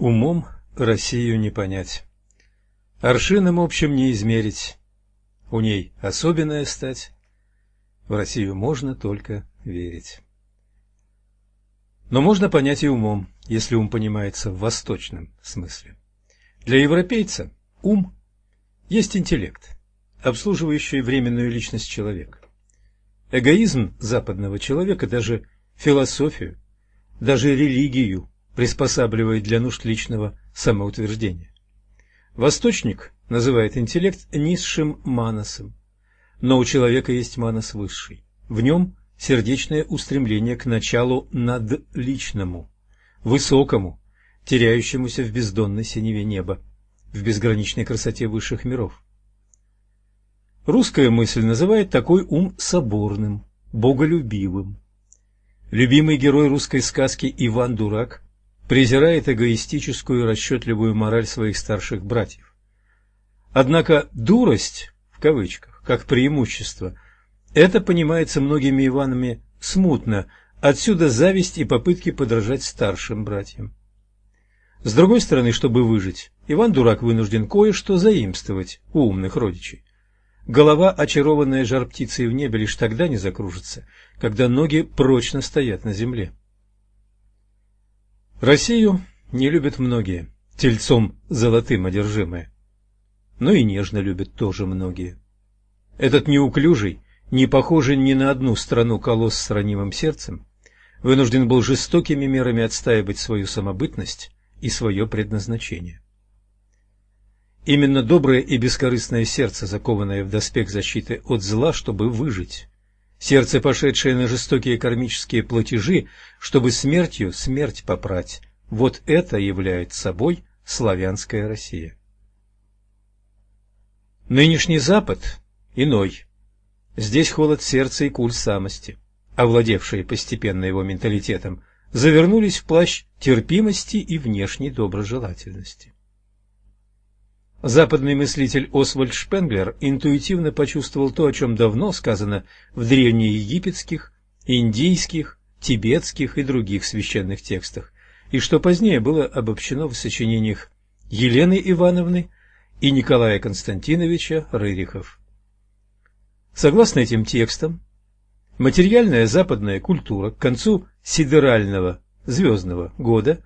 Умом Россию не понять, аршином общим не измерить, у ней особенная стать, в Россию можно только верить. Но можно понять и умом, если ум понимается в восточном смысле. Для европейца ум есть интеллект, обслуживающий временную личность человека. Эгоизм западного человека даже философию, даже религию приспосабливает для нужд личного самоутверждения. Восточник называет интеллект низшим манасом, но у человека есть манас высший. В нем сердечное устремление к началу надличному, высокому, теряющемуся в бездонной синеве неба, в безграничной красоте высших миров. Русская мысль называет такой ум соборным, боголюбивым. Любимый герой русской сказки Иван Дурак презирает эгоистическую расчетливую мораль своих старших братьев. Однако «дурость» в кавычках, как преимущество, это понимается многими Иванами смутно, отсюда зависть и попытки подражать старшим братьям. С другой стороны, чтобы выжить, Иван Дурак вынужден кое-что заимствовать у умных родичей. Голова, очарованная жар-птицей в небе, лишь тогда не закружится, когда ноги прочно стоят на земле. Россию не любят многие, тельцом золотым одержимые. Но и нежно любят тоже многие. Этот неуклюжий, не похожий ни на одну страну колосс с ранимым сердцем, вынужден был жестокими мерами отстаивать свою самобытность и свое предназначение. Именно доброе и бескорыстное сердце, закованное в доспех защиты от зла, чтобы выжить. Сердце, пошедшее на жестокие кармические платежи, чтобы смертью смерть попрать. Вот это является собой славянская Россия. Нынешний Запад иной. Здесь холод сердца и куль самости, овладевшие постепенно его менталитетом, завернулись в плащ терпимости и внешней доброжелательности. Западный мыслитель Освальд Шпенглер интуитивно почувствовал то, о чем давно сказано в древнеегипетских, индийских, тибетских и других священных текстах, и что позднее было обобщено в сочинениях Елены Ивановны и Николая Константиновича Рырихов. Согласно этим текстам, материальная западная культура к концу сидерального звездного года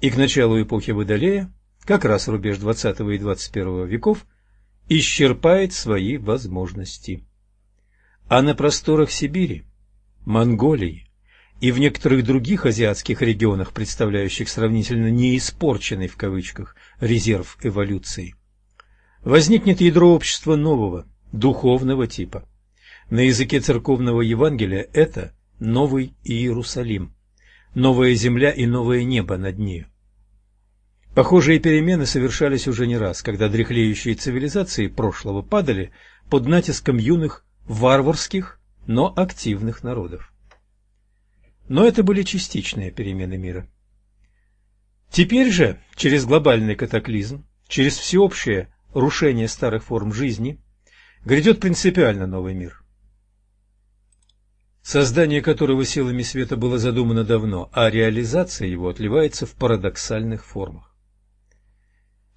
и к началу эпохи Водолея как раз рубеж XX и XXI веков, исчерпает свои возможности. А на просторах Сибири, Монголии и в некоторых других азиатских регионах, представляющих сравнительно неиспорченный в кавычках резерв эволюции, возникнет ядро общества нового, духовного типа. На языке церковного Евангелия это Новый Иерусалим, новая земля и новое небо над нею. Похожие перемены совершались уже не раз, когда дряхлеющие цивилизации прошлого падали под натиском юных, варварских, но активных народов. Но это были частичные перемены мира. Теперь же, через глобальный катаклизм, через всеобщее рушение старых форм жизни, грядет принципиально новый мир. Создание которого силами света было задумано давно, а реализация его отливается в парадоксальных формах.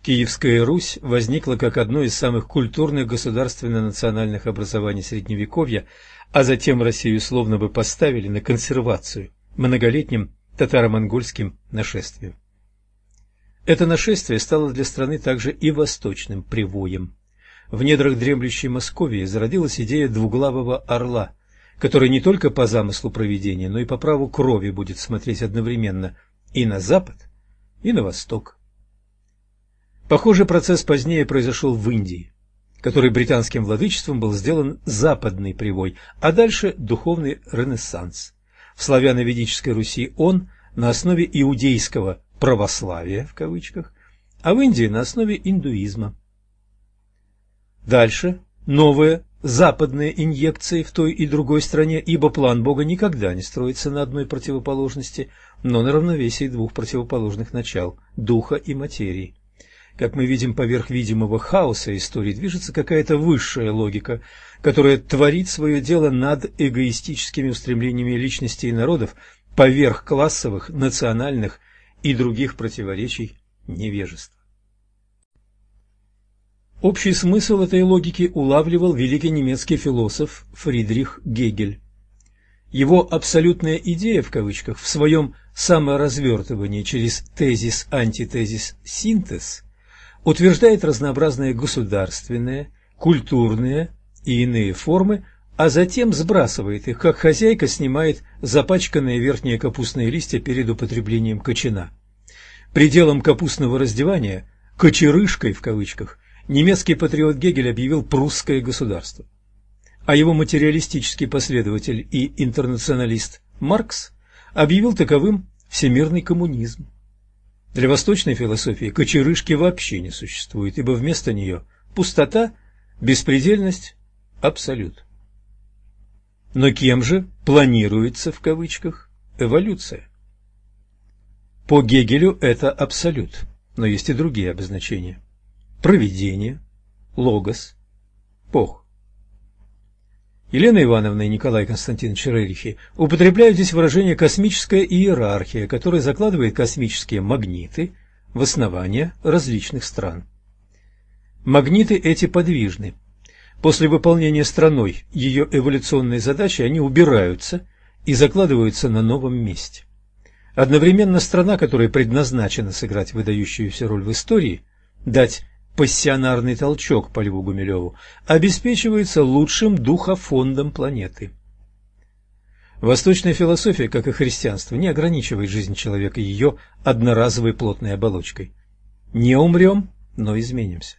Киевская Русь возникла как одно из самых культурных государственно-национальных образований Средневековья, а затем Россию словно бы поставили на консервацию многолетним татаро-монгольским нашествием. Это нашествие стало для страны также и восточным привоем. В недрах дремлющей Московии зародилась идея двуглавого орла, который не только по замыслу проведения, но и по праву крови будет смотреть одновременно и на запад, и на восток. Похожий процесс позднее произошел в Индии, который британским владычеством был сделан западный привой, а дальше духовный ренессанс. В славяно-ведической Руси он на основе иудейского православия в кавычках, а в Индии на основе индуизма. Дальше новые западные инъекции в той и другой стране, ибо план Бога никогда не строится на одной противоположности, но на равновесии двух противоположных начал – духа и материи. Как мы видим, поверх видимого хаоса истории движется какая-то высшая логика, которая творит свое дело над эгоистическими устремлениями личностей и народов, поверх классовых, национальных и других противоречий невежества. Общий смысл этой логики улавливал великий немецкий философ Фридрих Гегель. Его «абсолютная идея» в кавычках в своем саморазвертывании через тезис-антитезис-синтез утверждает разнообразные государственные, культурные и иные формы, а затем сбрасывает их, как хозяйка снимает запачканные верхние капустные листья перед употреблением кочана. Пределом капустного раздевания, «кочерышкой» в кавычках, немецкий патриот Гегель объявил прусское государство. А его материалистический последователь и интернационалист Маркс объявил таковым всемирный коммунизм. Для восточной философии кочерышки вообще не существует, ибо вместо нее пустота, беспредельность, абсолют. Но кем же планируется в кавычках эволюция? По Гегелю это абсолют, но есть и другие обозначения провидение, логос, бог. Елена Ивановна и Николай Константинович Рерихи употребляют здесь выражение «космическая иерархия», которая закладывает космические магниты в основания различных стран. Магниты эти подвижны. После выполнения страной ее эволюционной задачи они убираются и закладываются на новом месте. Одновременно страна, которая предназначена сыграть выдающуюся роль в истории, дать пассионарный толчок по Льву Гумилеву обеспечивается лучшим духофондом планеты. Восточная философия, как и христианство, не ограничивает жизнь человека ее одноразовой плотной оболочкой. Не умрем, но изменимся.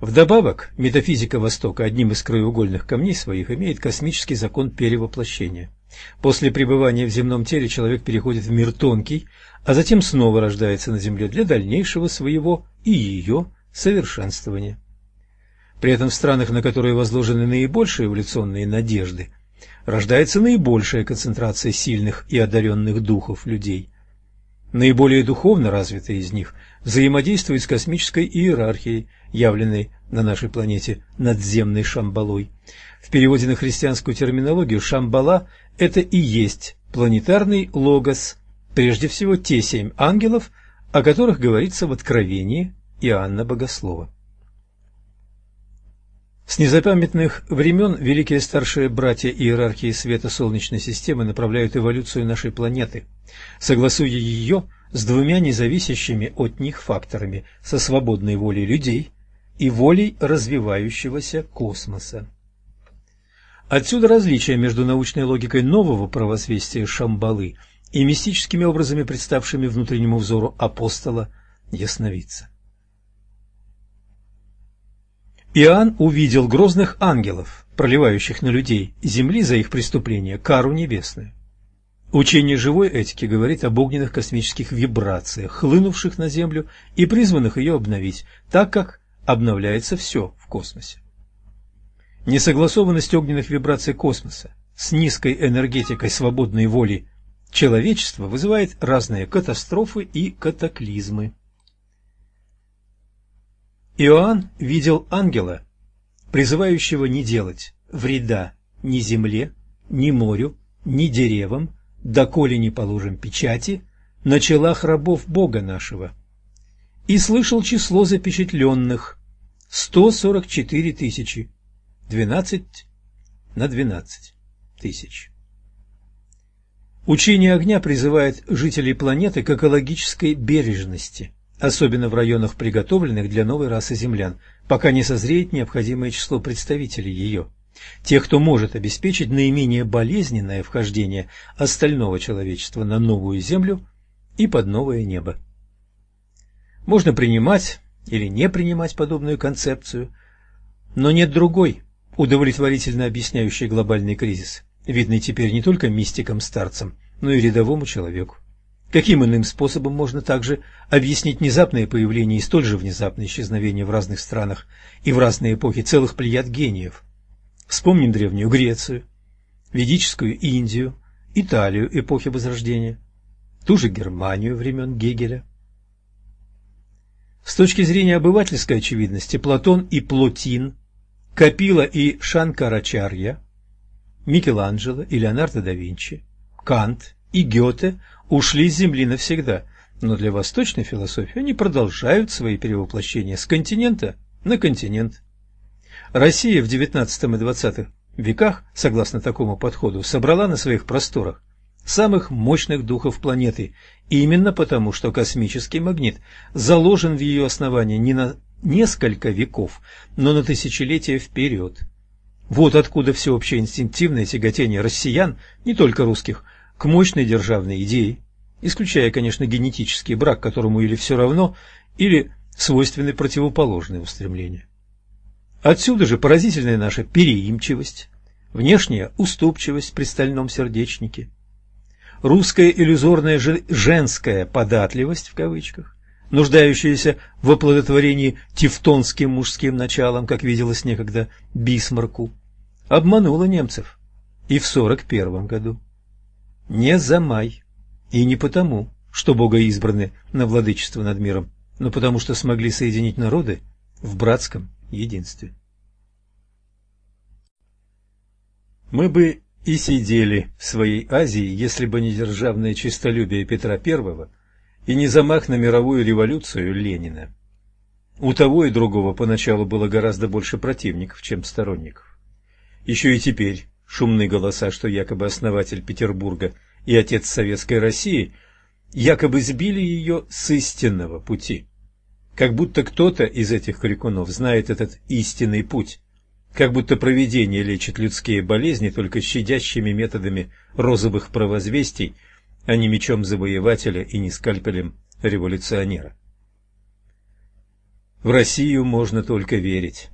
Вдобавок, метафизика Востока одним из краеугольных камней своих имеет космический закон перевоплощения. После пребывания в земном теле человек переходит в мир тонкий, а затем снова рождается на Земле для дальнейшего своего и ее совершенствования. При этом в странах, на которые возложены наибольшие эволюционные надежды, рождается наибольшая концентрация сильных и одаренных духов людей. Наиболее духовно развитые из них взаимодействуют с космической иерархией, явленной на нашей планете надземной Шамбалой. В переводе на христианскую терминологию Шамбала – это и есть планетарный логос, прежде всего те семь ангелов, о которых говорится в Откровении Иоанна Богослова. С незапамятных времен великие старшие братья иерархии света Солнечной системы направляют эволюцию нашей планеты, согласуя ее с двумя независящими от них факторами – со свободной волей людей и волей развивающегося космоса. Отсюда различие между научной логикой нового правосвестия Шамбалы и мистическими образами, представшими внутреннему взору апостола Ясновидца. Иоанн увидел грозных ангелов, проливающих на людей земли за их преступления кару небесную. Учение живой этики говорит об огненных космических вибрациях, хлынувших на Землю и призванных ее обновить, так как обновляется все в космосе. Несогласованность огненных вибраций космоса с низкой энергетикой свободной воли человечества вызывает разные катастрофы и катаклизмы. Иоанн видел ангела, призывающего не делать вреда ни земле, ни морю, ни деревам, доколе не положим печати на челах рабов Бога нашего. И слышал число запечатленных – 144 тысячи, 12 на 12 тысяч. Учение огня призывает жителей планеты к экологической бережности – особенно в районах, приготовленных для новой расы землян, пока не созреет необходимое число представителей ее, тех, кто может обеспечить наименее болезненное вхождение остального человечества на новую землю и под новое небо. Можно принимать или не принимать подобную концепцию, но нет другой, удовлетворительно объясняющей глобальный кризис, видный теперь не только мистикам-старцам, но и рядовому человеку. Каким иным способом можно также объяснить внезапное появление и столь же внезапное исчезновение в разных странах и в разные эпохи целых плеяд гениев? Вспомним Древнюю Грецию, ведическую Индию, Италию эпохи Возрождения, ту же Германию времен Гегеля. С точки зрения обывательской очевидности Платон и Плотин, Капила и Шанкарачарья, Микеланджело и Леонардо да Винчи, Кант и Гёте ушли с земли навсегда, но для восточной философии они продолжают свои перевоплощения с континента на континент. Россия в XIX и XX веках, согласно такому подходу, собрала на своих просторах самых мощных духов планеты, именно потому, что космический магнит заложен в ее основании не на несколько веков, но на тысячелетия вперед. Вот откуда всеобщее инстинктивное тяготение россиян, не только русских, к мощной державной идее, исключая, конечно, генетический брак, которому или все равно, или свойственны противоположные устремления. Отсюда же поразительная наша переимчивость, внешняя уступчивость при стальном сердечнике, русская иллюзорная женская податливость в кавычках, нуждающаяся в оплодотворении тевтонским мужским началом, как виделось некогда Бисмарку, обманула немцев и в сорок первом году. Не за май, и не потому, что Бога избраны на владычество над миром, но потому что смогли соединить народы в братском единстве. Мы бы и сидели в своей Азии, если бы не державное честолюбие Петра I и не замах на мировую революцию Ленина. У того и другого поначалу было гораздо больше противников, чем сторонников. Еще и теперь шумные голоса, что якобы основатель Петербурга и отец Советской России якобы сбили ее с истинного пути. Как будто кто-то из этих крикунов знает этот истинный путь, как будто провидение лечит людские болезни только щадящими методами розовых провозвестий, а не мечом завоевателя и не скальпелем революционера. В Россию можно только верить.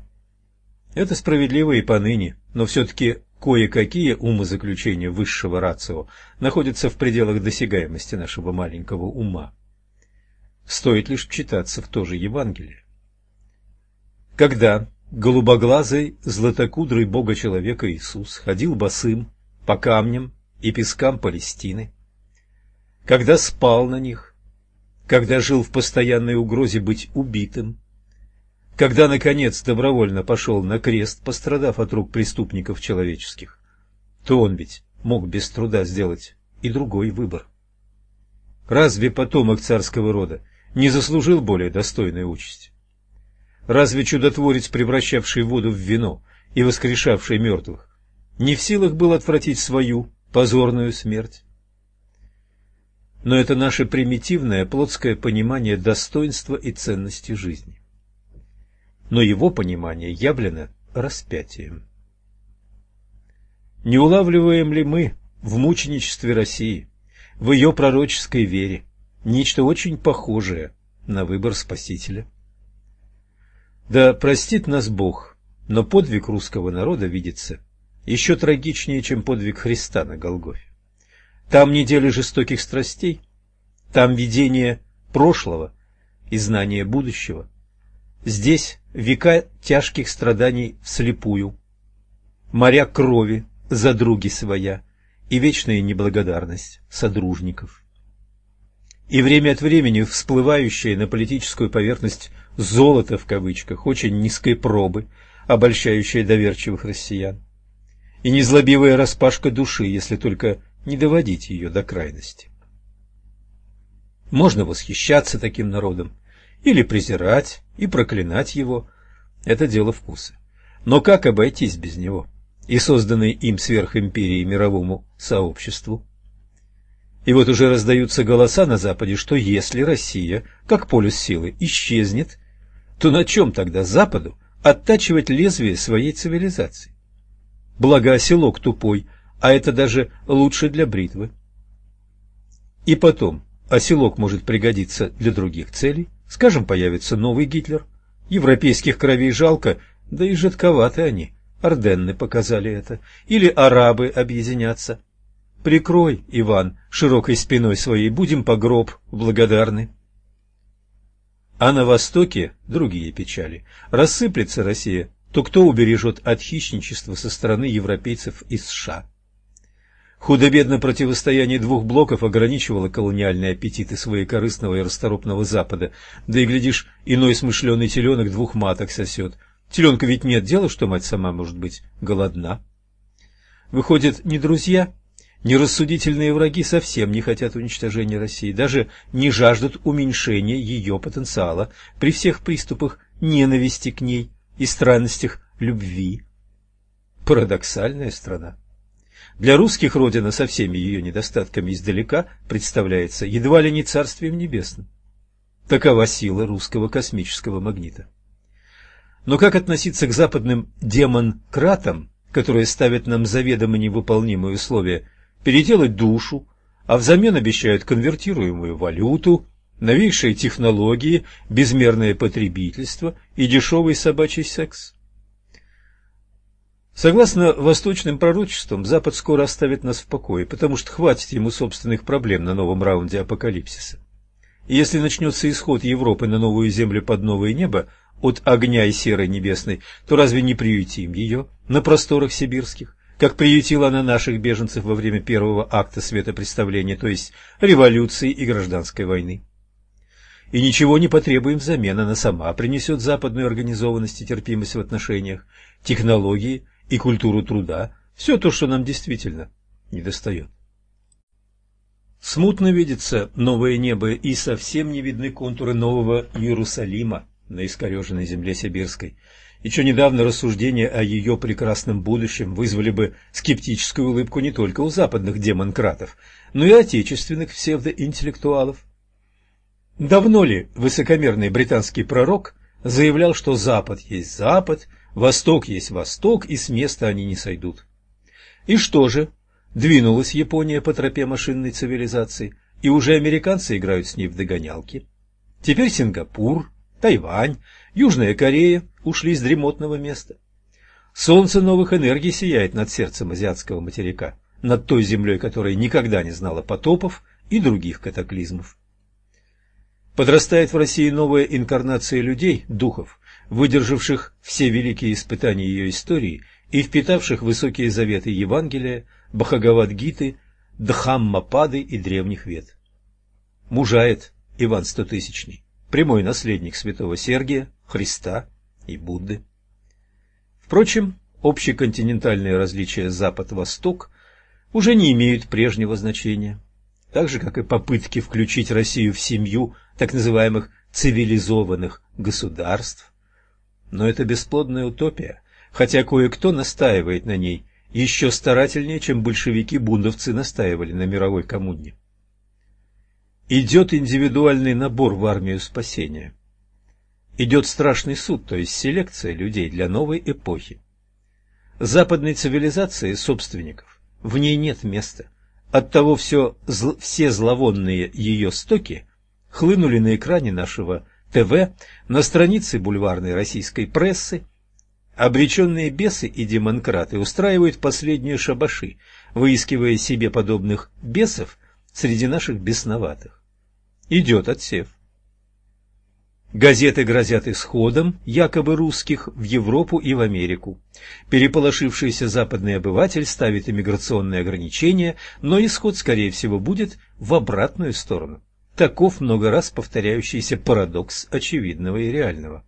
Это справедливо и поныне, но все-таки кое-какие умозаключения высшего рацио находятся в пределах досягаемости нашего маленького ума. Стоит лишь читаться в то же Евангелие. Когда голубоглазый, златокудрый Бога-человека Иисус ходил босым по камням и пескам Палестины, когда спал на них, когда жил в постоянной угрозе быть убитым, когда, наконец, добровольно пошел на крест, пострадав от рук преступников человеческих, то он ведь мог без труда сделать и другой выбор. Разве потомок царского рода не заслужил более достойной участи? Разве чудотворец, превращавший воду в вино и воскрешавший мертвых, не в силах был отвратить свою позорную смерть? Но это наше примитивное плотское понимание достоинства и ценности жизни. Но его понимание явлено распятием. Не улавливаем ли мы в мученичестве России, в ее пророческой вере, нечто очень похожее на выбор Спасителя? Да простит нас Бог, но подвиг русского народа видится еще трагичнее, чем подвиг Христа на Голгофе. Там недели жестоких страстей, там видение прошлого и знание будущего. Здесь века тяжких страданий вслепую, моря крови за други своя и вечная неблагодарность содружников. И время от времени всплывающее на политическую поверхность «золото» в кавычках очень низкой пробы, обольщающее доверчивых россиян. И незлобивая распашка души, если только не доводить ее до крайности. Можно восхищаться таким народом, или презирать и проклинать его. Это дело вкуса. Но как обойтись без него и созданной им сверхимперии мировому сообществу? И вот уже раздаются голоса на Западе, что если Россия, как полюс силы, исчезнет, то на чем тогда Западу оттачивать лезвие своей цивилизации? Благо оселок тупой, а это даже лучше для бритвы. И потом, оселок может пригодиться для других целей. Скажем, появится новый Гитлер. Европейских кровей жалко, да и жидковаты они. Орденны показали это. Или арабы объединятся. Прикрой, Иван, широкой спиной своей, будем по гроб благодарны. А на востоке другие печали. Рассыплется Россия, то кто убережет от хищничества со стороны европейцев и США? Худо-бедно противостояние двух блоков ограничивало колониальные аппетиты своекорыстного и расторопного Запада, да и, глядишь, иной смышленый теленок двух маток сосет. Теленка ведь нет дела, что мать сама может быть голодна. Выходит, не друзья, Нерассудительные враги совсем не хотят уничтожения России, даже не жаждут уменьшения ее потенциала при всех приступах ненависти к ней и странностях любви. Парадоксальная страна. Для русских родина со всеми ее недостатками издалека представляется едва ли не царствием небесным. Такова сила русского космического магнита. Но как относиться к западным демонкратам, которые ставят нам заведомо невыполнимые условия переделать душу, а взамен обещают конвертируемую валюту, новейшие технологии, безмерное потребительство и дешевый собачий секс? Согласно восточным пророчествам, Запад скоро оставит нас в покое, потому что хватит ему собственных проблем на новом раунде апокалипсиса. И если начнется исход Европы на новую землю под новое небо от огня и серой небесной, то разве не приютим ее на просторах сибирских, как приютила она наших беженцев во время первого акта светопредставления, то есть революции и гражданской войны? И ничего не потребуем взамен, она сама принесет западную организованность и терпимость в отношениях, технологии и культуру труда, все то, что нам действительно недостает. Смутно видится новое небо, и совсем не видны контуры нового Иерусалима на искореженной земле сибирской. Еще недавно рассуждения о ее прекрасном будущем вызвали бы скептическую улыбку не только у западных демонкратов, но и отечественных псевдоинтеллектуалов. Давно ли высокомерный британский пророк заявлял, что Запад есть Запад – Восток есть Восток, и с места они не сойдут. И что же? Двинулась Япония по тропе машинной цивилизации, и уже американцы играют с ней в догонялки. Теперь Сингапур, Тайвань, Южная Корея ушли с дремотного места. Солнце новых энергий сияет над сердцем азиатского материка, над той землей, которая никогда не знала потопов и других катаклизмов. Подрастает в России новая инкарнация людей, духов, выдержавших все великие испытания ее истории и впитавших высокие заветы Евангелия, Бхагавадгиты, Дхаммапады и древних вет. Мужает Иван Стотысячный, прямой наследник святого Сергия, Христа и Будды. Впрочем, общеконтинентальные различия Запад-Восток уже не имеют прежнего значения, так же, как и попытки включить Россию в семью так называемых цивилизованных государств, но это бесплодная утопия, хотя кое-кто настаивает на ней еще старательнее, чем большевики-бундовцы настаивали на мировой коммуне. Идет индивидуальный набор в армию спасения. Идет страшный суд, то есть селекция людей для новой эпохи. Западной цивилизации собственников в ней нет места. Оттого все, все зловонные ее стоки хлынули на экране нашего ТВ, на странице бульварной российской прессы, обреченные бесы и демонкраты устраивают последние шабаши, выискивая себе подобных бесов среди наших бесноватых. Идет отсев. Газеты грозят исходом якобы русских в Европу и в Америку. Переполошившийся западный обыватель ставит иммиграционные ограничения, но исход, скорее всего, будет в обратную сторону. Таков много раз повторяющийся парадокс очевидного и реального.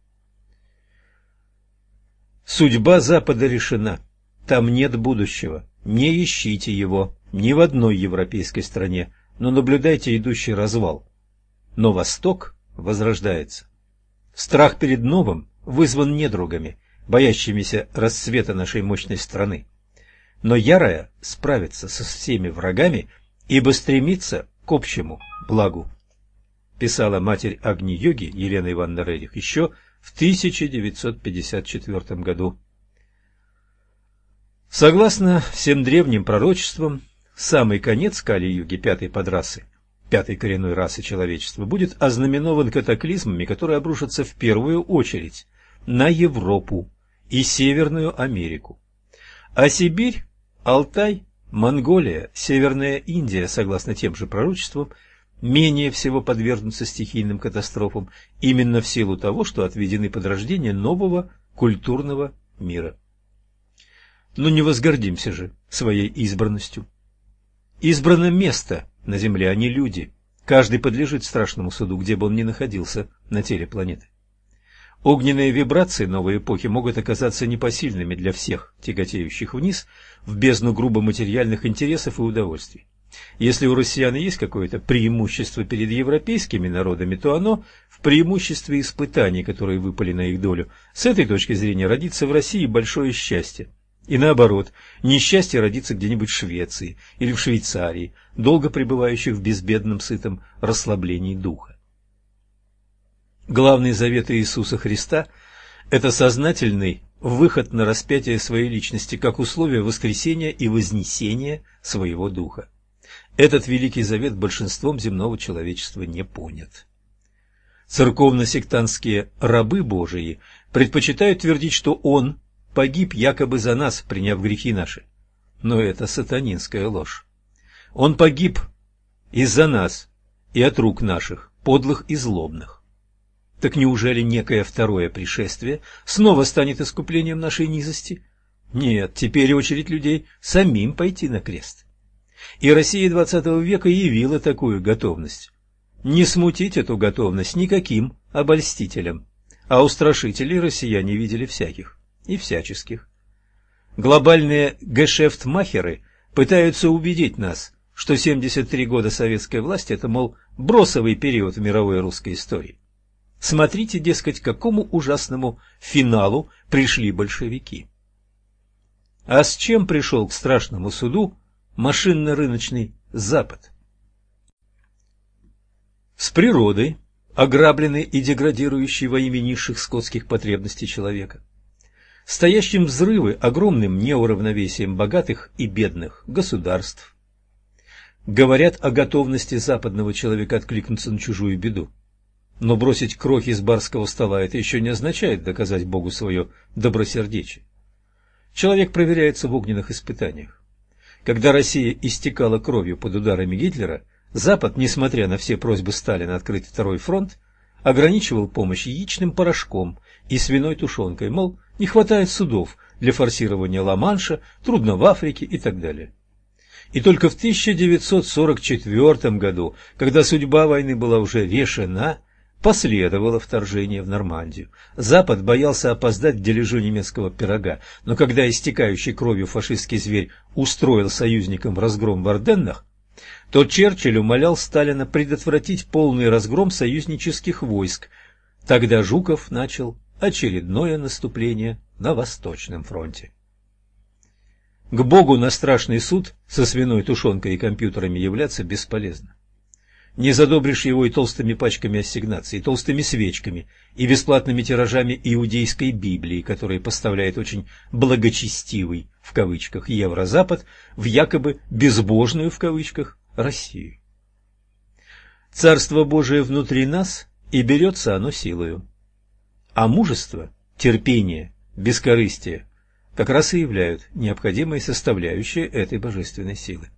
Судьба Запада решена. Там нет будущего. Не ищите его ни в одной европейской стране, но наблюдайте идущий развал. Но Восток возрождается. Страх перед новым вызван недругами, боящимися расцвета нашей мощной страны. Но ярая справится со всеми врагами, ибо стремится к общему благу писала матерь Агни-йоги Елена Ивановна Редих еще в 1954 году. Согласно всем древним пророчествам, самый конец Кали-юги пятой подрасы, пятой коренной расы человечества, будет ознаменован катаклизмами, которые обрушатся в первую очередь на Европу и Северную Америку. А Сибирь, Алтай, Монголия, Северная Индия, согласно тем же пророчествам, менее всего подвергнутся стихийным катастрофам именно в силу того, что отведены под рождение нового культурного мира. Но не возгордимся же своей избранностью. Избрано место на Земле, а не люди. Каждый подлежит страшному суду, где бы он ни находился на теле планеты. Огненные вибрации новой эпохи могут оказаться непосильными для всех, тяготеющих вниз, в бездну грубо материальных интересов и удовольствий. Если у россиян есть какое-то преимущество перед европейскими народами, то оно в преимуществе испытаний, которые выпали на их долю. С этой точки зрения родиться в России большое счастье. И наоборот, несчастье родиться где-нибудь в Швеции или в Швейцарии, долго пребывающих в безбедном сытом расслаблении духа. Главный завет Иисуса Христа – это сознательный выход на распятие своей личности как условие воскресения и вознесения своего духа. Этот великий завет большинством земного человечества не понят. Церковно-сектантские рабы Божии предпочитают твердить, что Он погиб якобы за нас, приняв грехи наши. Но это сатанинская ложь. Он погиб из-за нас и от рук наших, подлых и злобных. Так неужели некое второе пришествие снова станет искуплением нашей низости? Нет, теперь очередь людей самим пойти на крест. И Россия XX века явила такую готовность. Не смутить эту готовность никаким обольстителем, а устрашителей россияне видели всяких и всяческих. Глобальные гешефтмахеры пытаются убедить нас, что 73 года советской власти – это, мол, бросовый период в мировой русской истории. Смотрите, дескать, к какому ужасному финалу пришли большевики. А с чем пришел к страшному суду машинно-рыночный Запад. С природой, ограбленной и деградирующей во имя низших скотских потребностей человека, стоящим взрывы огромным неуравновесием богатых и бедных государств, говорят о готовности западного человека откликнуться на чужую беду. Но бросить крохи с барского стола – это еще не означает доказать Богу свое добросердечие. Человек проверяется в огненных испытаниях. Когда Россия истекала кровью под ударами Гитлера, Запад, несмотря на все просьбы Сталина открыть второй фронт, ограничивал помощь яичным порошком и свиной тушенкой, мол, не хватает судов для форсирования Ла-Манша, трудно в Африке и так далее. И только в 1944 году, когда судьба войны была уже решена, Последовало вторжение в Нормандию. Запад боялся опоздать к дележу немецкого пирога, но когда истекающий кровью фашистский зверь устроил союзникам разгром в Орденнах, то Черчилль умолял Сталина предотвратить полный разгром союзнических войск. Тогда Жуков начал очередное наступление на Восточном фронте. К Богу на страшный суд со свиной тушенкой и компьютерами являться бесполезно. Не задобришь его и толстыми пачками ассигнаций, и толстыми свечками, и бесплатными тиражами иудейской Библии, которые поставляет очень «благочестивый» в кавычках Еврозапад в якобы «безбожную» в кавычках Россию. Царство Божие внутри нас, и берется оно силою. А мужество, терпение, бескорыстие как раз и являют необходимые составляющие этой божественной силы.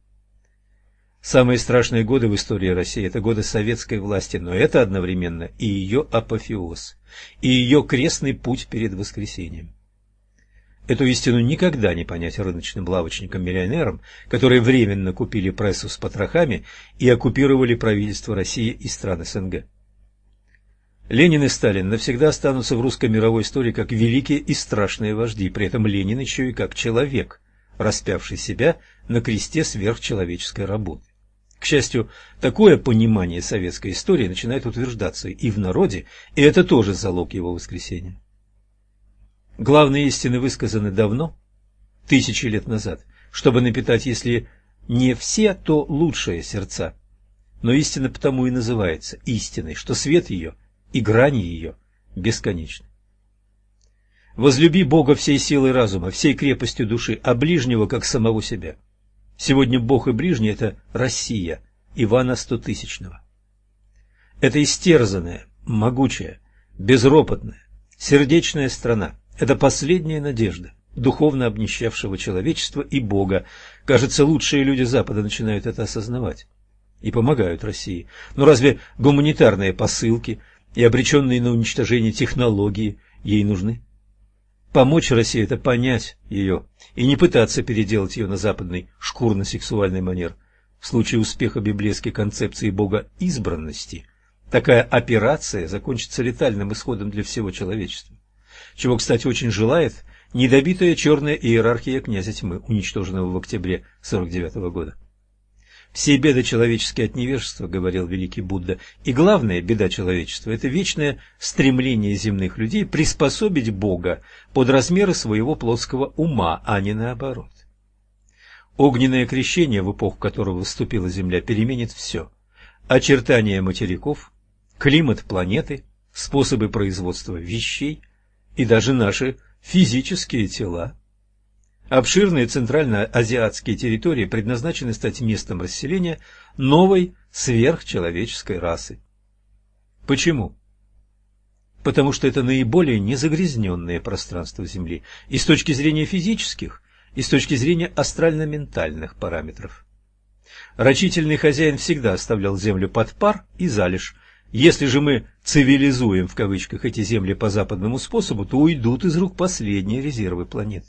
Самые страшные годы в истории России – это годы советской власти, но это одновременно и ее апофеоз, и ее крестный путь перед воскресением. Эту истину никогда не понять рыночным лавочникам-миллионерам, которые временно купили прессу с потрохами и оккупировали правительство России и стран СНГ. Ленин и Сталин навсегда останутся в русской мировой истории как великие и страшные вожди, при этом Ленин еще и как человек, распявший себя на кресте сверхчеловеческой работы. К счастью, такое понимание советской истории начинает утверждаться и в народе, и это тоже залог его воскресения. Главные истины высказаны давно, тысячи лет назад, чтобы напитать, если не все, то лучшие сердца. Но истина потому и называется истиной, что свет ее и грани ее бесконечны. Возлюби Бога всей силой разума, всей крепостью души, а ближнего, как самого себя – Сегодня Бог и ближний – это Россия Ивана Стотысячного. Это истерзанная, могучая, безропотная, сердечная страна. Это последняя надежда духовно обнищавшего человечества и Бога. Кажется, лучшие люди Запада начинают это осознавать и помогают России. Но разве гуманитарные посылки и обреченные на уничтожение технологии ей нужны? Помочь России – это понять ее и не пытаться переделать ее на западный шкурно-сексуальный манер. В случае успеха библейской концепции Бога избранности Такая операция закончится летальным исходом для всего человечества, чего, кстати, очень желает недобитая черная иерархия князя тьмы, уничтоженного в октябре 49 года. Все беды человеческие от невежества, говорил великий Будда, и главная беда человечества – это вечное стремление земных людей приспособить Бога под размеры своего плоского ума, а не наоборот. Огненное крещение, в эпоху которого вступила Земля, переменит все. Очертания материков, климат планеты, способы производства вещей и даже наши физические тела. Обширные центральноазиатские территории предназначены стать местом расселения новой сверхчеловеческой расы. Почему? Потому что это наиболее незагрязненные пространства Земли и с точки зрения физических, и с точки зрения астрально-ментальных параметров. Рачительный хозяин всегда оставлял Землю под пар и залежь, если же мы «цивилизуем» в кавычках эти земли по западному способу, то уйдут из рук последние резервы планеты.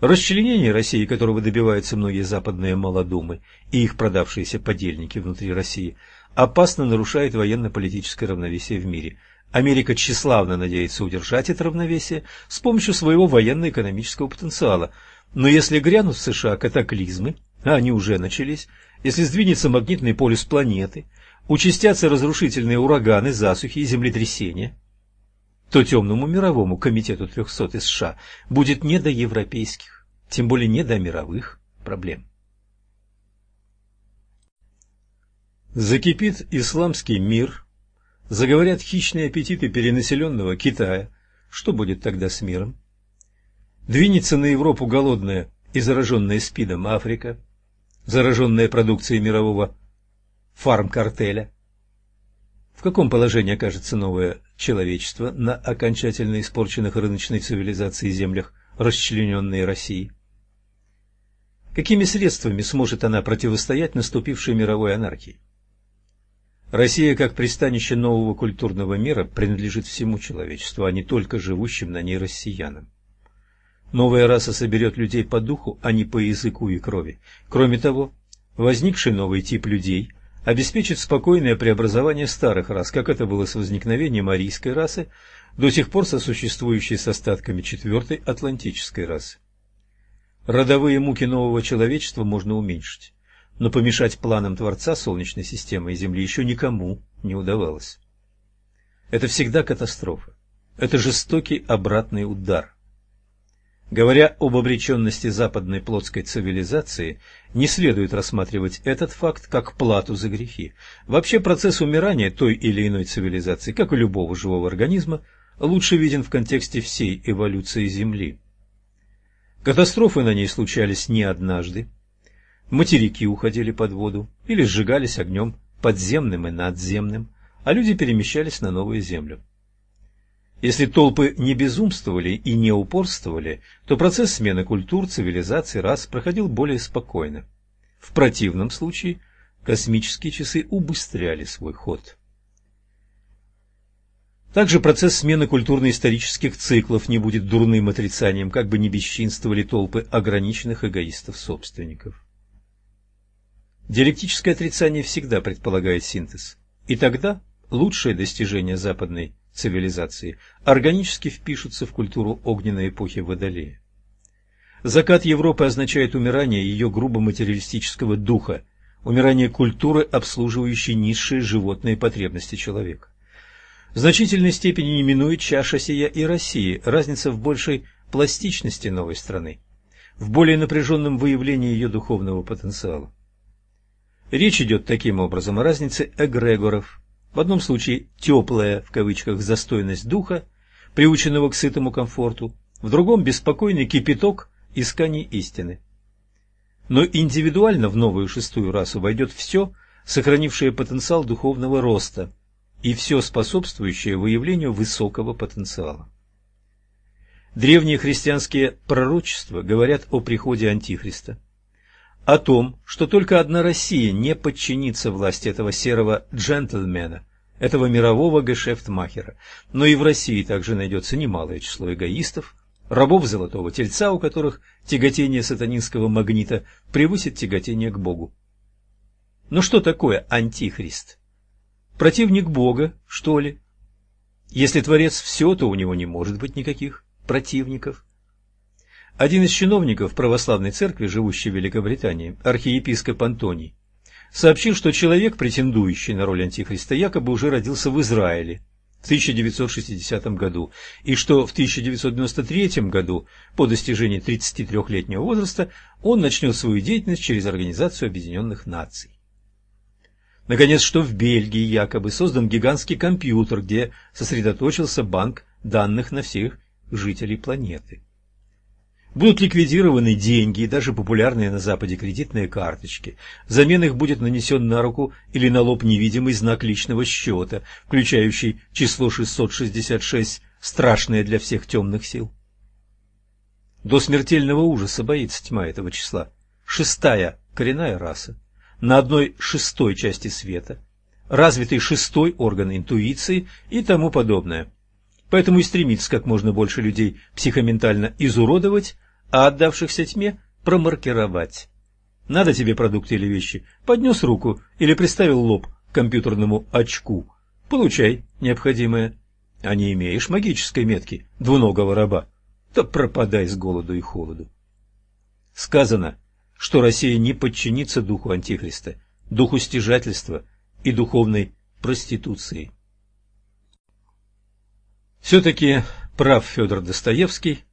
Расчленение России, которого добиваются многие западные малодумы и их продавшиеся подельники внутри России, опасно нарушает военно-политическое равновесие в мире. Америка тщеславно надеется удержать это равновесие с помощью своего военно-экономического потенциала. Но если грянут в США катаклизмы, а они уже начались, если сдвинется магнитный полюс планеты, участятся разрушительные ураганы, засухи и землетрясения, то темному мировому комитету 300 из США будет не до европейских, тем более не до мировых проблем. Закипит исламский мир, заговорят хищные аппетиты перенаселенного Китая, что будет тогда с миром? Двинется на Европу голодная и зараженная СПИДом Африка, зараженная продукцией мирового фармкартеля. В каком положении окажется новое человечество на окончательно испорченных рыночной цивилизацией землях расчлененной России? Какими средствами сможет она противостоять наступившей мировой анархии? Россия, как пристанище нового культурного мира, принадлежит всему человечеству, а не только живущим на ней россиянам. Новая раса соберет людей по духу, а не по языку и крови. Кроме того, возникший новый тип людей обеспечит спокойное преобразование старых рас, как это было с возникновением арийской расы, до сих пор сосуществующей с остатками четвертой атлантической расы. Родовые муки нового человечества можно уменьшить, но помешать планам Творца Солнечной системы и Земли еще никому не удавалось. Это всегда катастрофа. Это жестокий обратный удар. Говоря об обреченности западной плотской цивилизации, не следует рассматривать этот факт как плату за грехи. Вообще процесс умирания той или иной цивилизации, как и любого живого организма, лучше виден в контексте всей эволюции Земли. Катастрофы на ней случались не однажды. Материки уходили под воду или сжигались огнем подземным и надземным, а люди перемещались на новую землю. Если толпы не безумствовали и не упорствовали, то процесс смены культур, цивилизаций, рас проходил более спокойно. В противном случае космические часы убыстряли свой ход. Также процесс смены культурно-исторических циклов не будет дурным отрицанием, как бы ни бесчинствовали толпы ограниченных эгоистов-собственников. Диалектическое отрицание всегда предполагает синтез, и тогда лучшее достижение западной цивилизации органически впишутся в культуру огненной эпохи Водолея. Закат Европы означает умирание ее грубо материалистического духа, умирание культуры, обслуживающей низшие животные потребности человека. В значительной степени не минует чаша сия и России, разница в большей пластичности новой страны, в более напряженном выявлении ее духовного потенциала. Речь идет таким образом о разнице эгрегоров, в одном случае «теплая» в кавычках застойность духа, приученного к сытому комфорту, в другом беспокойный кипяток исканий истины. Но индивидуально в новую шестую расу войдет все, сохранившее потенциал духовного роста, и все способствующее выявлению высокого потенциала. Древние христианские пророчества говорят о приходе Антихриста о том, что только одна Россия не подчинится власти этого серого джентльмена, этого мирового гешефтмахера, но и в России также найдется немалое число эгоистов, рабов золотого тельца, у которых тяготение сатанинского магнита превысит тяготение к Богу. Но что такое антихрист? Противник Бога, что ли? Если Творец все, то у него не может быть никаких противников. Один из чиновников православной церкви, живущий в Великобритании, архиепископ Антоний, сообщил, что человек, претендующий на роль Антихриста, якобы уже родился в Израиле в 1960 году, и что в 1993 году, по достижении 33-летнего возраста, он начнет свою деятельность через Организацию Объединенных Наций. Наконец, что в Бельгии якобы создан гигантский компьютер, где сосредоточился банк данных на всех жителей планеты. Будут ликвидированы деньги и даже популярные на Западе кредитные карточки. Взамен их будет нанесен на руку или на лоб невидимый знак личного счета, включающий число 666, страшное для всех темных сил. До смертельного ужаса боится тьма этого числа. Шестая коренная раса, на одной шестой части света, развитый шестой орган интуиции и тому подобное. Поэтому и стремится как можно больше людей психоментально изуродовать, а отдавшихся тьме промаркировать. Надо тебе продукты или вещи, поднес руку или приставил лоб к компьютерному очку. Получай необходимое. А не имеешь магической метки двуногого раба, то пропадай с голоду и холоду. Сказано, что Россия не подчинится духу Антихриста, духу стяжательства и духовной проституции. Все-таки прав Федор Достоевский,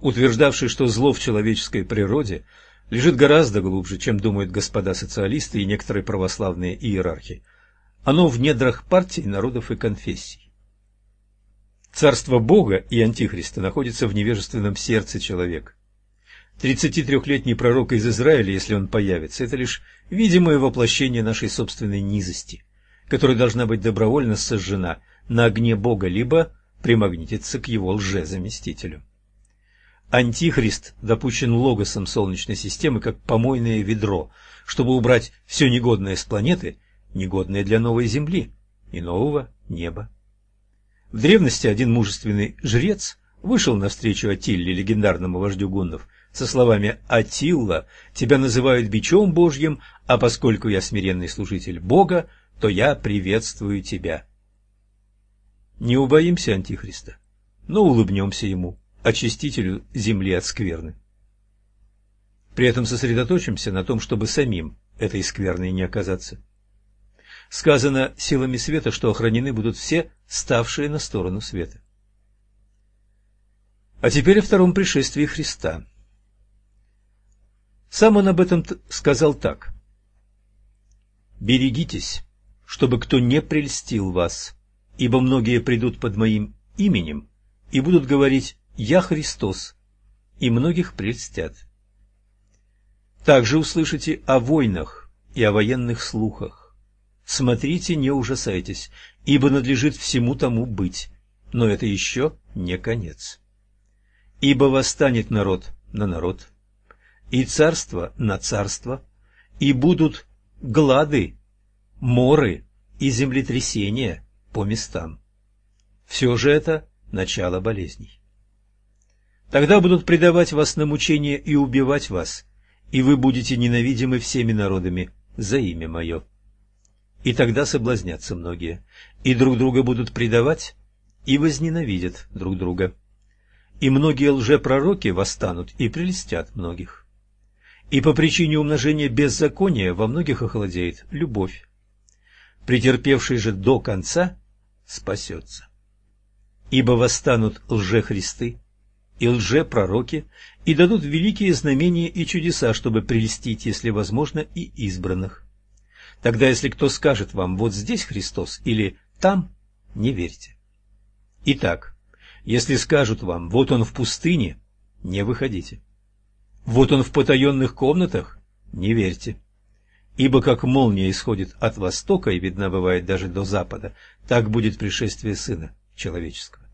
утверждавший, что зло в человеческой природе лежит гораздо глубже, чем думают господа социалисты и некоторые православные иерархи. Оно в недрах партий, народов и конфессий. Царство Бога и Антихриста находится в невежественном сердце человека. 33-летний пророк из Израиля, если он появится, это лишь видимое воплощение нашей собственной низости, которая должна быть добровольно сожжена на огне Бога, либо примагнититься к его лжезаместителю. Антихрист допущен логосом Солнечной системы как помойное ведро, чтобы убрать все негодное с планеты, негодное для новой Земли и нового неба. В древности один мужественный жрец вышел навстречу Атилле, легендарному вождю гуннов, со словами «Атилла, тебя называют бичом Божьим, а поскольку я смиренный служитель Бога, то я приветствую тебя». Не убоимся Антихриста, но улыбнемся ему очистителю земли от скверны. При этом сосредоточимся на том, чтобы самим этой скверной не оказаться. Сказано силами света, что охранены будут все, ставшие на сторону света. А теперь о втором пришествии Христа. Сам он об этом сказал так. «Берегитесь, чтобы кто не прельстил вас, ибо многие придут под моим именем и будут говорить «Я Христос», и многих прельстят. Также услышите о войнах и о военных слухах. Смотрите, не ужасайтесь, ибо надлежит всему тому быть, но это еще не конец. Ибо восстанет народ на народ, и царство на царство, и будут глады, моры и землетрясения по местам. Все же это начало болезней. Тогда будут предавать вас на мучение и убивать вас, и вы будете ненавидимы всеми народами за имя мое. И тогда соблазнятся многие, и друг друга будут предавать, и возненавидят друг друга. И многие лжепророки восстанут и прелестят многих. И по причине умножения беззакония во многих охладеет любовь. Претерпевший же до конца спасется. Ибо восстанут лжехристы, и лжепророки, и дадут великие знамения и чудеса, чтобы прельстить, если возможно, и избранных. Тогда, если кто скажет вам «вот здесь Христос» или «там», не верьте. Итак, если скажут вам «вот он в пустыне», не выходите. «Вот он в потаенных комнатах», не верьте. Ибо как молния исходит от востока и видна бывает даже до запада, так будет пришествие Сына Человеческого.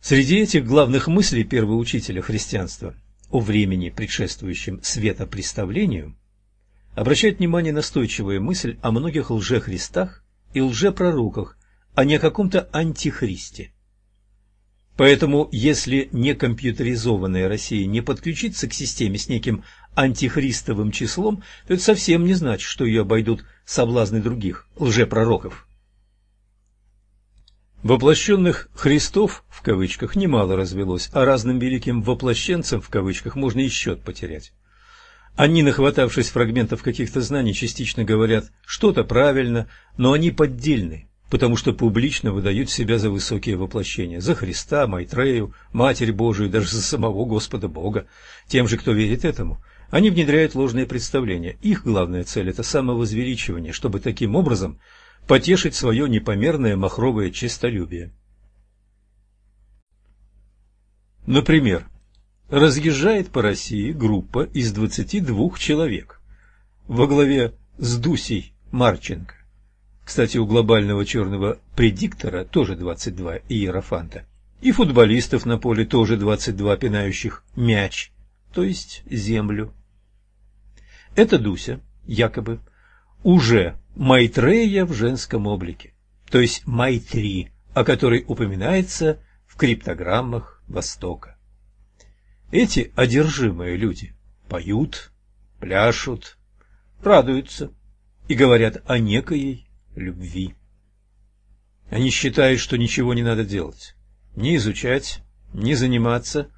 Среди этих главных мыслей первого учителя христианства о времени, предшествующем светопреставлению, обращает внимание настойчивая мысль о многих лжехристах и лжепророках, а не о каком-то антихристе. Поэтому, если некомпьютеризованная Россия не подключится к системе с неким антихристовым числом, то это совсем не значит, что ее обойдут соблазны других лжепророков. Воплощенных «Христов» в кавычках немало развелось, а разным великим «воплощенцам» в кавычках можно и счет потерять. Они, нахватавшись фрагментов каких-то знаний, частично говорят что-то правильно, но они поддельны, потому что публично выдают себя за высокие воплощения, за Христа, Майтрею, Матерь Божию, даже за самого Господа Бога. Тем же, кто верит этому, они внедряют ложные представления. Их главная цель – это самовозвеличивание, чтобы таким образом потешить свое непомерное махровое честолюбие. Например, разъезжает по России группа из 22 человек во главе с Дусей Марченко. Кстати, у глобального черного предиктора тоже 22 иерофанта. И футболистов на поле тоже 22 пинающих мяч, то есть землю. Эта Дуся, якобы, уже Майтрея в женском облике, то есть Майтри, о которой упоминается в криптограммах Востока. Эти одержимые люди поют, пляшут, радуются и говорят о некоей любви. Они считают, что ничего не надо делать, не изучать, не заниматься,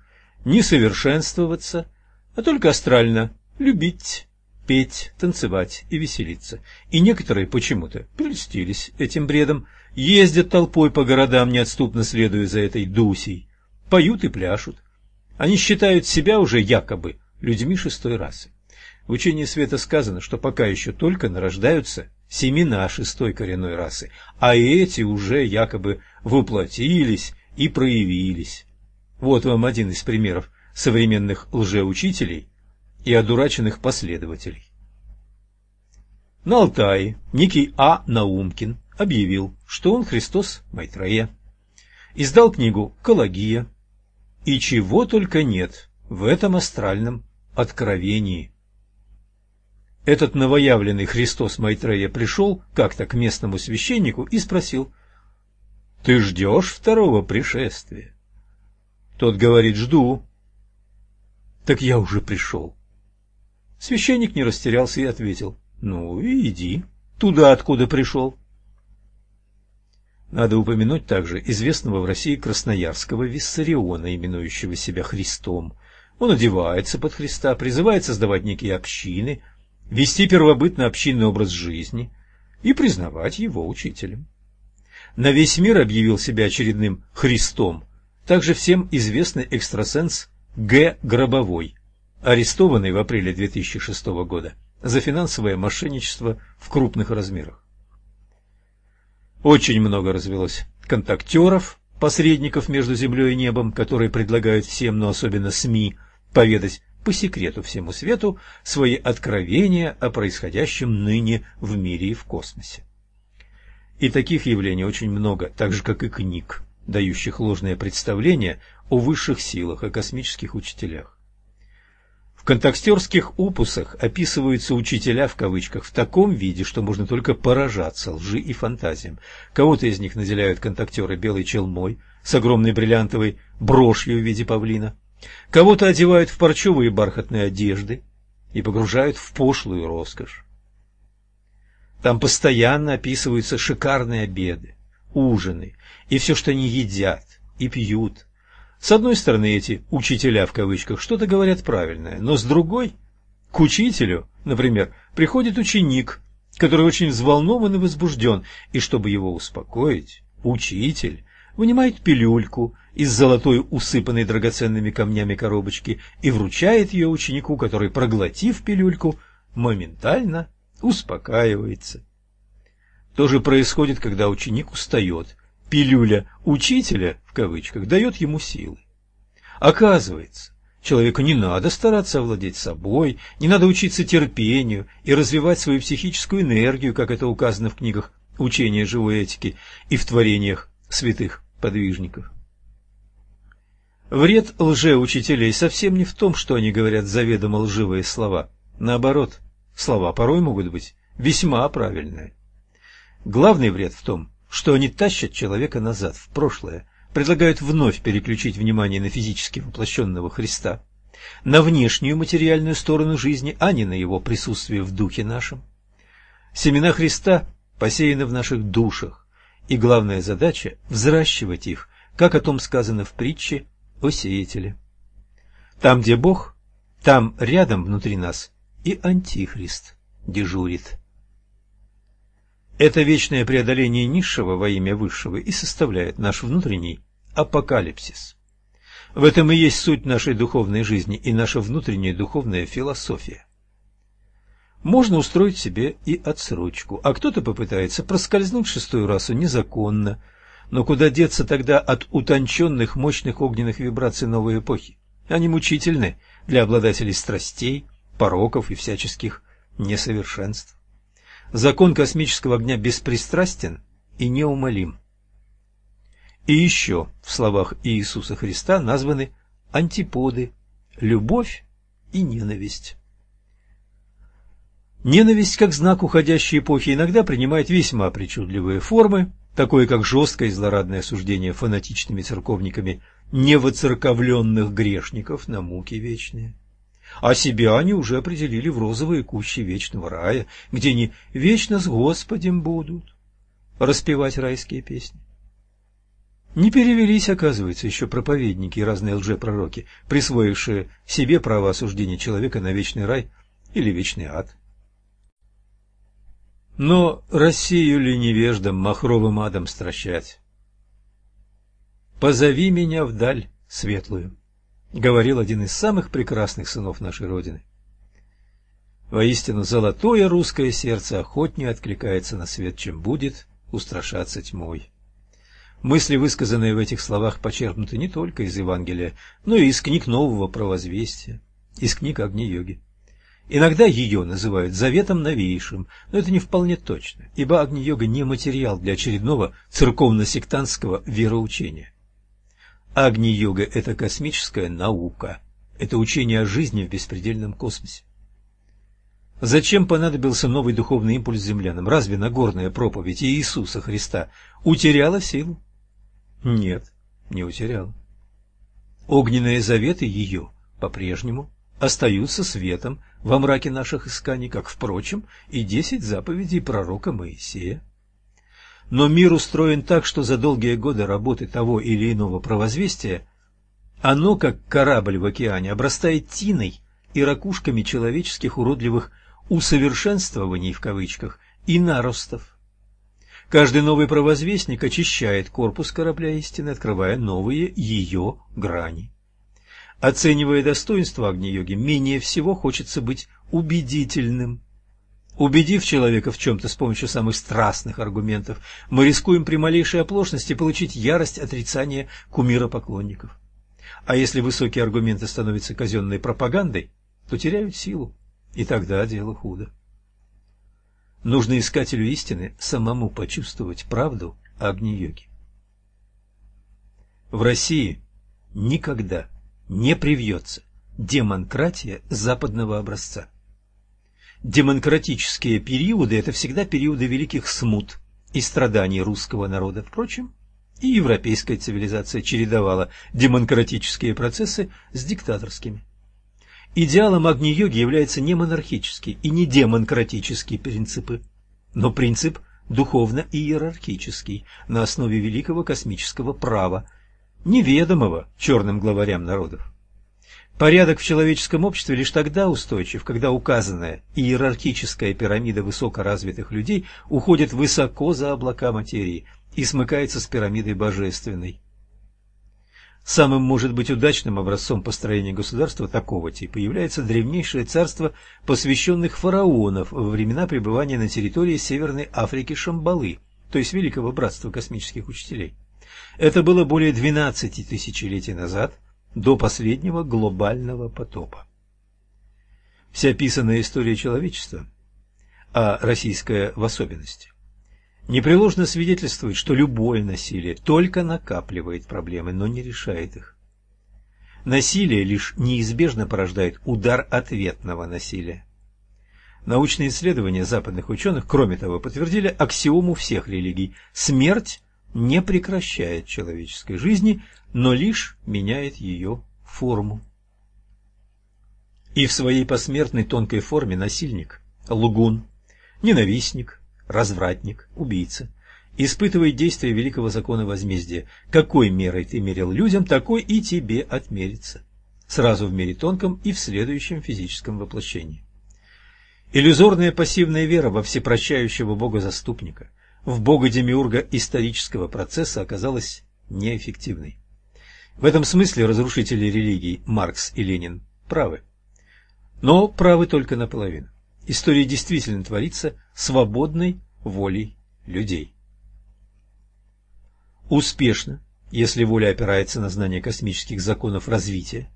не совершенствоваться, а только астрально любить, петь, танцевать и веселиться. И некоторые почему-то прельстились этим бредом, ездят толпой по городам, неотступно следуя за этой Дусей, поют и пляшут. Они считают себя уже якобы людьми шестой расы. В учении света сказано, что пока еще только нарождаются семена шестой коренной расы, а эти уже якобы воплотились и проявились. Вот вам один из примеров современных лжеучителей, и одураченных последователей. На Алтае некий А. Наумкин объявил, что он Христос Майтрея. Издал книгу «Кология». И чего только нет в этом астральном откровении. Этот новоявленный Христос Майтрея пришел как-то к местному священнику и спросил, «Ты ждешь второго пришествия?» Тот говорит, «Жду». «Так я уже пришел. Священник не растерялся и ответил, «Ну, и иди туда, откуда пришел». Надо упомянуть также известного в России красноярского виссариона, именующего себя Христом. Он одевается под Христа, призывает создавать некие общины, вести первобытно-общинный образ жизни и признавать его учителем. На весь мир объявил себя очередным Христом, также всем известный экстрасенс Г. Гробовой, арестованный в апреле 2006 года за финансовое мошенничество в крупных размерах. Очень много развелось контактеров, посредников между землей и небом, которые предлагают всем, но особенно СМИ, поведать по секрету всему свету свои откровения о происходящем ныне в мире и в космосе. И таких явлений очень много, так же как и книг, дающих ложное представление о высших силах, о космических учителях контекстерских упусах описываются учителя в кавычках в таком виде, что можно только поражаться лжи и фантазиям. Кого-то из них наделяют контактеры белой челмой с огромной бриллиантовой брошью в виде павлина. Кого-то одевают в парчевые бархатные одежды и погружают в пошлую роскошь. Там постоянно описываются шикарные обеды, ужины и все, что они едят и пьют, с одной стороны, эти «учителя» в кавычках что-то говорят правильное, но с другой, к учителю, например, приходит ученик, который очень взволнован и возбужден, и чтобы его успокоить, учитель вынимает пилюльку из золотой усыпанной драгоценными камнями коробочки и вручает ее ученику, который, проглотив пилюльку, моментально успокаивается. То же происходит, когда ученик устает – пилюля учителя, в кавычках, дает ему силы. Оказывается, человеку не надо стараться овладеть собой, не надо учиться терпению и развивать свою психическую энергию, как это указано в книгах учения живой этики и в творениях святых подвижников. Вред лжеучителей совсем не в том, что они говорят заведомо лживые слова. Наоборот, слова порой могут быть весьма правильные. Главный вред в том, что они тащат человека назад, в прошлое, предлагают вновь переключить внимание на физически воплощенного Христа, на внешнюю материальную сторону жизни, а не на его присутствие в духе нашем. Семена Христа посеяны в наших душах, и главная задача – взращивать их, как о том сказано в притче о сеятеле. Там, где Бог, там рядом внутри нас и Антихрист дежурит. Это вечное преодоление низшего во имя высшего и составляет наш внутренний апокалипсис. В этом и есть суть нашей духовной жизни и наша внутренняя духовная философия. Можно устроить себе и отсрочку, а кто-то попытается проскользнуть шестую расу незаконно, но куда деться тогда от утонченных мощных огненных вибраций новой эпохи? Они мучительны для обладателей страстей, пороков и всяческих несовершенств. Закон космического огня беспристрастен и неумолим. И еще в словах Иисуса Христа названы антиподы – любовь и ненависть. Ненависть, как знак уходящей эпохи, иногда принимает весьма причудливые формы, такое как жесткое и злорадное осуждение фанатичными церковниками невоцерковленных грешников на муки вечные. А себя они уже определили в розовые кущи вечного рая, где они вечно с Господем будут распевать райские песни. Не перевелись, оказывается, еще проповедники и разные лжепророки, присвоившие себе право осуждения человека на вечный рай или вечный ад. Но Россию ли невеждам махровым адом стращать? «Позови меня вдаль светлую», — говорил один из самых прекрасных сынов нашей Родины. Воистину, золотое русское сердце охотнее откликается на свет, чем будет устрашаться тьмой. Мысли, высказанные в этих словах, почерпнуты не только из Евангелия, но и из книг нового провозвестия, из книг Агни-йоги. Иногда ее называют заветом новейшим, но это не вполне точно, ибо Агни-йога не материал для очередного церковно-сектантского вероучения. Агни-йога – это космическая наука, это учение о жизни в беспредельном космосе. Зачем понадобился новый духовный импульс землянам? Разве Нагорная проповедь Иисуса Христа утеряла силу? Нет, не утеряла. Огненные заветы ее по-прежнему остаются светом во мраке наших исканий, как, впрочем, и десять заповедей пророка Моисея. Но мир устроен так, что за долгие годы работы того или иного провозвестия оно, как корабль в океане, обрастает тиной и ракушками человеческих уродливых «усовершенствований» в кавычках и наростов. Каждый новый провозвестник очищает корпус корабля истины, открывая новые ее грани. Оценивая достоинство Агни-йоги, менее всего хочется быть убедительным. Убедив человека в чем-то с помощью самых страстных аргументов, мы рискуем при малейшей оплошности получить ярость отрицания кумира поклонников. А если высокие аргументы становятся казенной пропагандой, то теряют силу, и тогда дело худо. Нужно искателю истины самому почувствовать правду Агни-йоги. В России никогда не привьется демонкратия западного образца. Демократические периоды – это всегда периоды великих смут и страданий русского народа. Впрочем, и европейская цивилизация чередовала демократические процессы с диктаторскими. Идеалом Агни-йоги является не монархический и не демократический принципы, но принцип духовно-иерархический на основе великого космического права, неведомого черным главарям народов. Порядок в человеческом обществе лишь тогда устойчив, когда указанная иерархическая пирамида высокоразвитых людей уходит высоко за облака материи и смыкается с пирамидой божественной. Самым, может быть, удачным образцом построения государства такого типа является древнейшее царство посвященных фараонов во времена пребывания на территории Северной Африки Шамбалы, то есть Великого Братства Космических Учителей. Это было более 12 тысячелетий назад, до последнего глобального потопа. Вся описанная история человечества, а российская в особенности, непреложно свидетельствует, что любое насилие только накапливает проблемы, но не решает их. Насилие лишь неизбежно порождает удар ответного насилия. Научные исследования западных ученых, кроме того, подтвердили аксиому всех религий – смерть не прекращает человеческой жизни, но лишь меняет ее форму. и в своей посмертной тонкой форме насильник, лгун, ненавистник, развратник, убийца, испытывает действие великого закона возмездия. Какой мерой ты мерил людям, такой и тебе отмерится. Сразу в мире тонком и в следующем физическом воплощении. Иллюзорная пассивная вера во всепрощающего Бога-заступника, в Бога-демиурга исторического процесса оказалась неэффективной. В этом смысле разрушители религий Маркс и Ленин правы. Но правы только наполовину. История действительно творится свободной волей людей. Успешно, если воля опирается на знание космических законов развития,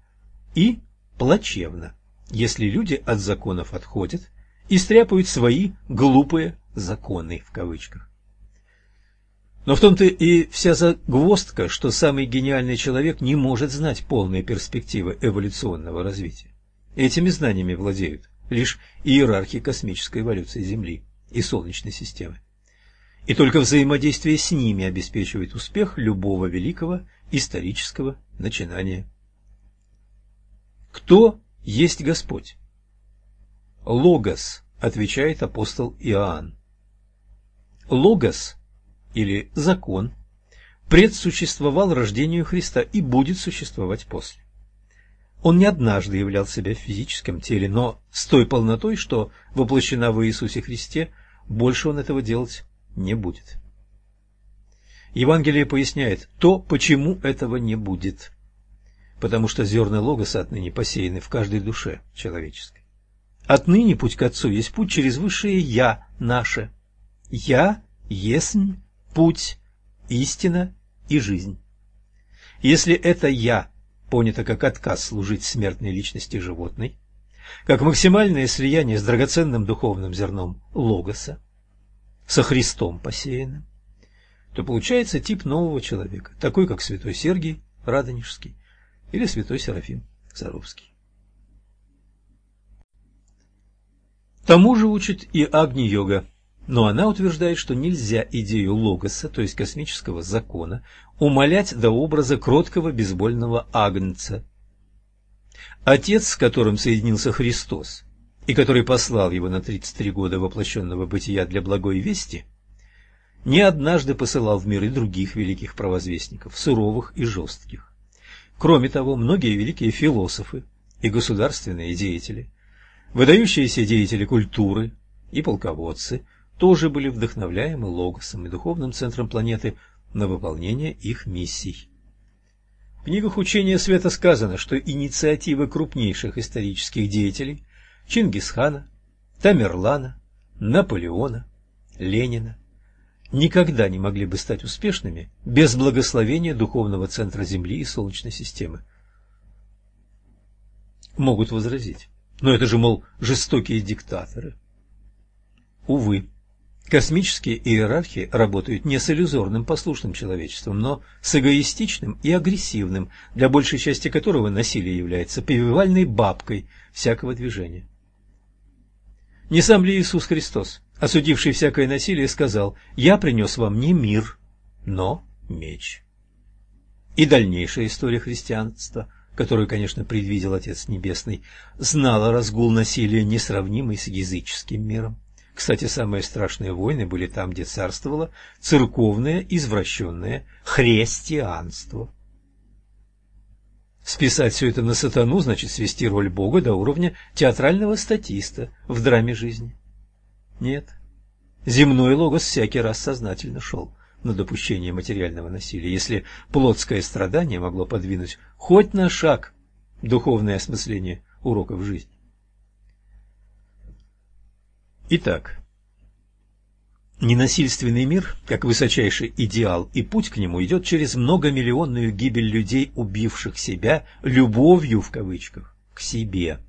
и плачевно, если люди от законов отходят и стряпают свои «глупые законы» в кавычках. Но в том-то и вся загвоздка, что самый гениальный человек не может знать полные перспективы эволюционного развития. Этими знаниями владеют лишь иерархи космической эволюции Земли и Солнечной системы. И только взаимодействие с ними обеспечивает успех любого великого исторического начинания. Кто есть Господь? Логос, отвечает апостол Иоанн. Логос или закон предсуществовал рождению Христа и будет существовать после. Он не однажды являл себя в физическом теле, но с той полнотой, что воплощена в Иисусе Христе, больше он этого делать не будет. Евангелие поясняет то, почему этого не будет. Потому что зерна Логоса отныне посеяны в каждой душе человеческой. Отныне путь к Отцу есть путь через высшее «Я» наше. «Я» есть путь, истина и жизнь. Если это «я» понято как отказ служить смертной личности животной, как максимальное слияние с драгоценным духовным зерном логоса, со Христом посеянным, то получается тип нового человека, такой как святой Сергий Радонежский или святой Серафим Саровский. Тому же учит и Агни-йога, но она утверждает, что нельзя идею логоса, то есть космического закона, умолять до образа кроткого безбольного агнца. Отец, с которым соединился Христос, и который послал его на 33 года воплощенного бытия для благой вести, не однажды посылал в мир и других великих провозвестников, суровых и жестких. Кроме того, многие великие философы и государственные деятели, выдающиеся деятели культуры и полководцы – тоже были вдохновляемы Логосом и духовным центром планеты на выполнение их миссий. В книгах учения света сказано, что инициативы крупнейших исторических деятелей Чингисхана, Тамерлана, Наполеона, Ленина никогда не могли бы стать успешными без благословения духовного центра Земли и Солнечной системы. Могут возразить, но это же, мол, жестокие диктаторы. Увы, Космические иерархии работают не с иллюзорным послушным человечеством, но с эгоистичным и агрессивным, для большей части которого насилие является повивальной бабкой всякого движения. Не сам ли Иисус Христос, осудивший всякое насилие, сказал «Я принес вам не мир, но меч». И дальнейшая история христианства, которую, конечно, предвидел Отец Небесный, знала разгул насилия, несравнимый с языческим миром. Кстати, самые страшные войны были там, где царствовало церковное извращенное христианство. Списать все это на сатану значит свести роль Бога до уровня театрального статиста в драме жизни. Нет. Земной логос всякий раз сознательно шел на допущение материального насилия, если плотское страдание могло подвинуть хоть на шаг духовное осмысление уроков жизни. Итак, ненасильственный мир, как высочайший идеал и путь к нему, идет через многомиллионную гибель людей, убивших себя «любовью» в кавычках к себе.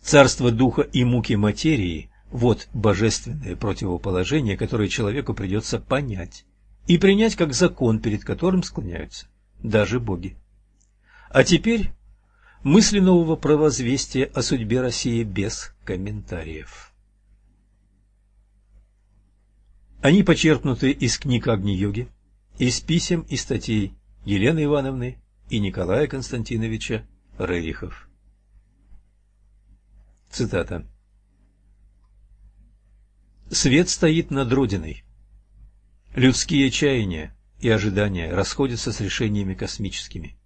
Царство духа и муки материи – вот божественное противоположение, которое человеку придется понять и принять как закон, перед которым склоняются даже боги. А теперь Мысли нового провозвестия о судьбе России без комментариев. Они почерпнуты из книг Агни-йоги, из писем и статей Елены Ивановны и Николая Константиновича Рерихов. Цитата. «Свет стоит над Родиной. Людские чаяния и ожидания расходятся с решениями космическими.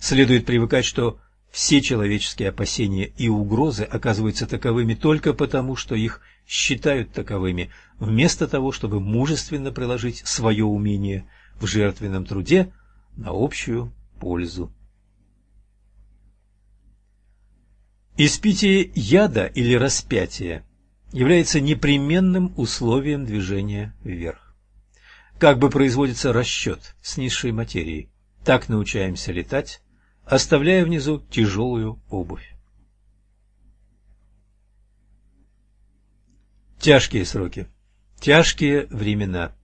Следует привыкать, что все человеческие опасения и угрозы оказываются таковыми только потому, что их считают таковыми, вместо того, чтобы мужественно приложить свое умение в жертвенном труде на общую пользу. Испитие яда или распятия является непременным условием движения вверх. Как бы производится расчет с низшей материей, так научаемся летать, оставляя внизу тяжелую обувь. Тяжкие сроки, тяжкие времена,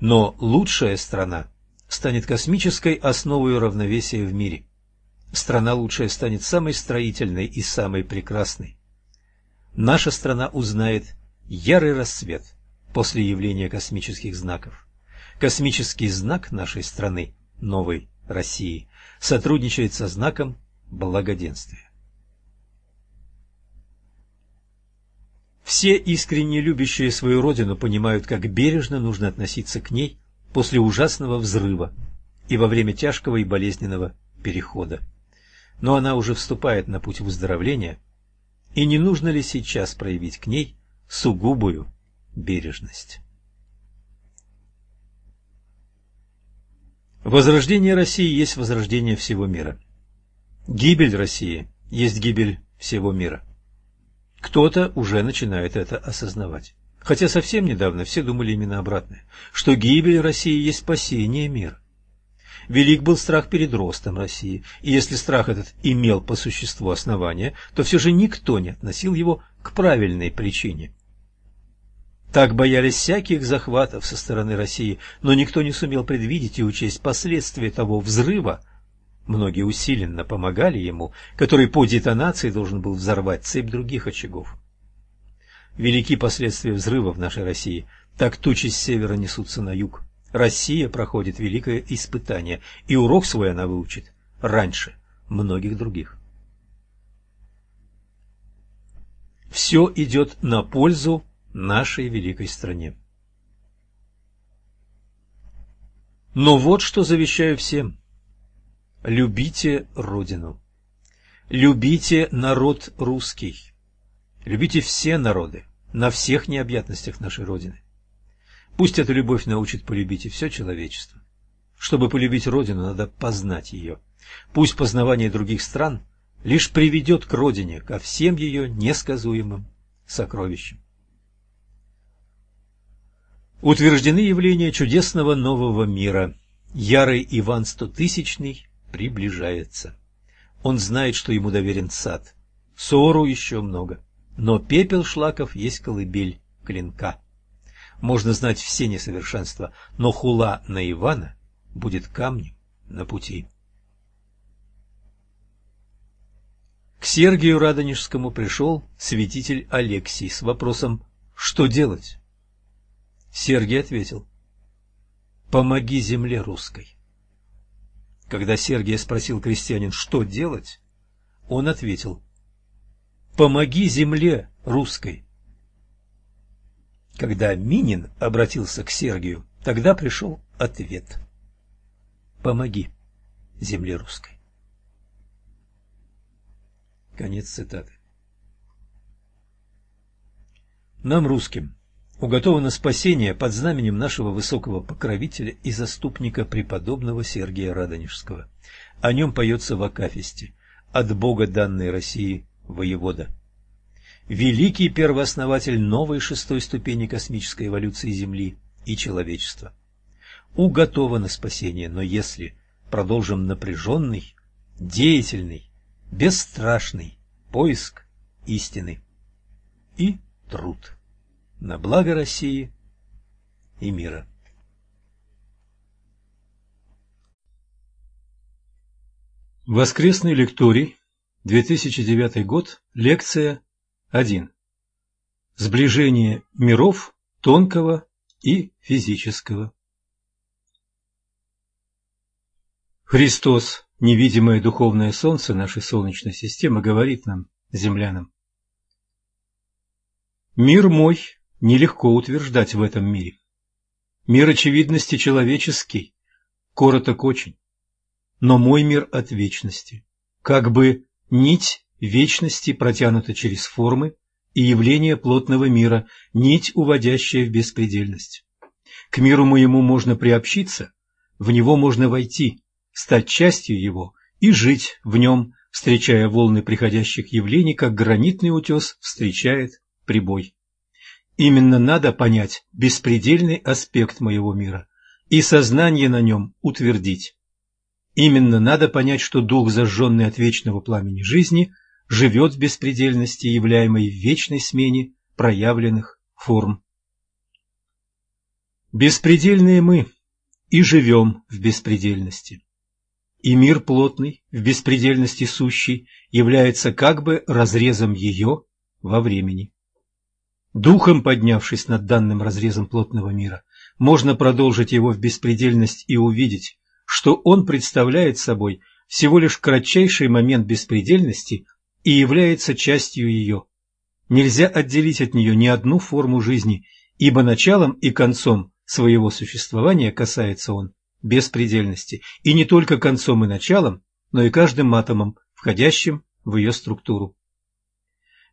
но лучшая страна станет космической основой равновесия в мире – страна лучшая станет самой строительной и самой прекрасной. Наша страна узнает ярый рассвет после явления космических знаков. Космический знак нашей страны, новой России, сотрудничает со знаком благоденствия. Все искренне любящие свою родину понимают, как бережно нужно относиться к ней после ужасного взрыва и во время тяжкого и болезненного перехода но она уже вступает на путь выздоровления, и не нужно ли сейчас проявить к ней сугубую бережность? Возрождение России есть возрождение всего мира. Гибель России есть гибель всего мира. Кто-то уже начинает это осознавать. Хотя совсем недавно все думали именно обратное, что гибель России есть спасение мира. Велик был страх перед ростом России, и если страх этот имел по существу основания, то все же никто не относил его к правильной причине. Так боялись всяких захватов со стороны России, но никто не сумел предвидеть и учесть последствия того взрыва. Многие усиленно помогали ему, который по детонации должен был взорвать цепь других очагов. Велики последствия взрыва в нашей России, так тучи с севера несутся на юг. Россия проходит великое испытание, и урок свой она выучит раньше многих других. Все идет на пользу нашей великой стране. Но вот что завещаю всем. Любите Родину. Любите народ русский. Любите все народы на всех необъятностях нашей Родины. Пусть эта любовь научит полюбить и все человечество. Чтобы полюбить Родину, надо познать ее. Пусть познавание других стран лишь приведет к Родине, ко всем ее несказуемым сокровищам. Утверждены явления чудесного нового мира. Ярый Иван Стотысячный приближается. Он знает, что ему доверен сад. Сору еще много, но пепел шлаков есть колыбель клинка можно знать все несовершенства, но хула на Ивана будет камнем на пути. К Сергию Радонежскому пришел святитель Алексий с вопросом «Что делать?». Сергий ответил «Помоги земле русской». Когда Сергий спросил крестьянин «Что делать?», он ответил «Помоги земле русской». Когда Минин обратился к Сергию, тогда пришел ответ. «Помоги земле русской». Конец цитаты. Нам, русским, уготовано спасение под знаменем нашего высокого покровителя и заступника преподобного Сергия Радонежского. О нем поется в Акафисте «От Бога данной России воевода» великий первооснователь новой шестой ступени космической эволюции Земли и человечества. Уготовано спасение, но если продолжим напряженный, деятельный, бесстрашный поиск истины и труд на благо России и мира. Воскресный лекторий, 2009 год, лекция 1. Сближение миров тонкого и физического. Христос, невидимое духовное солнце нашей Солнечной системы, говорит нам, землянам, Мир мой нелегко утверждать в этом мире. Мир очевидности человеческий, короток очень, но мой мир от вечности, как бы нить вечности протянута через формы и явления плотного мира, нить, уводящая в беспредельность. К миру моему можно приобщиться, в него можно войти, стать частью его и жить в нем, встречая волны приходящих явлений, как гранитный утес встречает прибой. Именно надо понять беспредельный аспект моего мира и сознание на нем утвердить. Именно надо понять, что дух, зажженный от вечного пламени жизни, живет в беспредельности, являемой в вечной смене проявленных форм. Беспредельные мы и живем в беспредельности. И мир плотный, в беспредельности сущий, является как бы разрезом ее во времени. Духом поднявшись над данным разрезом плотного мира, можно продолжить его в беспредельность и увидеть, что он представляет собой всего лишь кратчайший момент беспредельности и является частью ее. Нельзя отделить от нее ни одну форму жизни, ибо началом и концом своего существования касается он беспредельности, и не только концом и началом, но и каждым атомом, входящим в ее структуру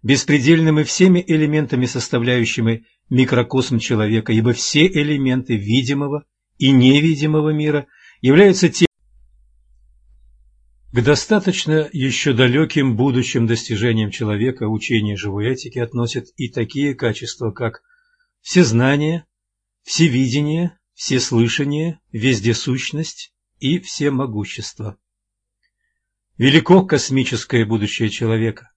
беспредельным и всеми элементами, составляющими микрокосм человека, ибо все элементы видимого и невидимого мира являются тем, к достаточно еще далеким будущим достижениям человека учение живой этики относят и такие качества, как всезнание, всевидение, всеслышание, вездесущность и всемогущество. Велико космическое будущее человека,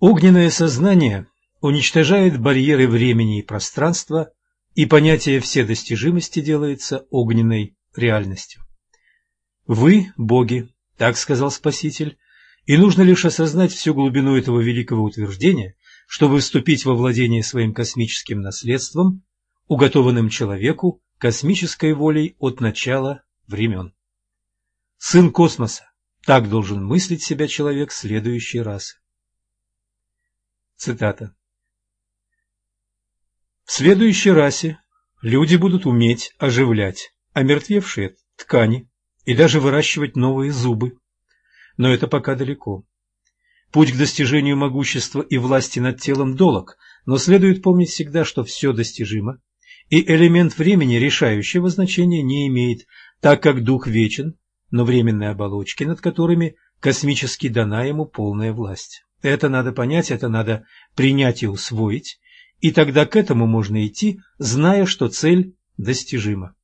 Огненное сознание уничтожает барьеры времени и пространства, и понятие вседостижимости делается огненной реальностью. Вы – боги, так сказал Спаситель, и нужно лишь осознать всю глубину этого великого утверждения, чтобы вступить во владение своим космическим наследством, уготованным человеку космической волей от начала времен. Сын космоса, так должен мыслить себя человек следующей расы. Цитата. В следующей расе люди будут уметь оживлять омертвевшие ткани и даже выращивать новые зубы. Но это пока далеко. Путь к достижению могущества и власти над телом долог, но следует помнить всегда, что все достижимо, и элемент времени решающего значения не имеет, так как дух вечен, но временные оболочки, над которыми космически дана ему полная власть. Это надо понять, это надо принять и усвоить, и тогда к этому можно идти, зная, что цель достижима.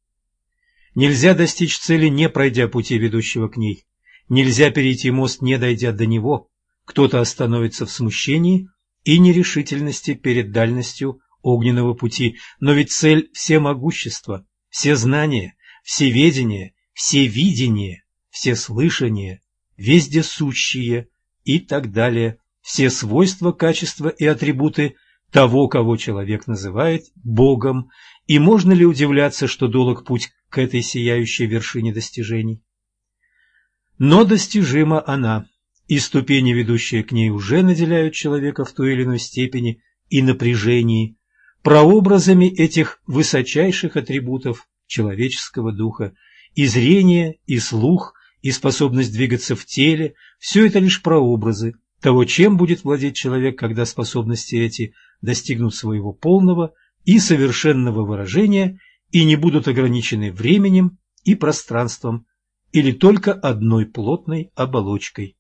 Нельзя достичь цели, не пройдя пути, ведущего к ней. Нельзя перейти мост, не дойдя до него. Кто-то остановится в смущении и нерешительности перед дальностью огненного пути. Но ведь цель – все могущество, все знания, все ведения, все видения, все слышания, вездесущие и так далее все свойства, качества и атрибуты того, кого человек называет Богом, и можно ли удивляться, что долг путь к этой сияющей вершине достижений? Но достижима она, и ступени, ведущие к ней, уже наделяют человека в той или иной степени и напряжении прообразами этих высочайших атрибутов человеческого духа, и зрение, и слух, и способность двигаться в теле – все это лишь прообразы, того, чем будет владеть человек, когда способности эти достигнут своего полного и совершенного выражения и не будут ограничены временем и пространством или только одной плотной оболочкой.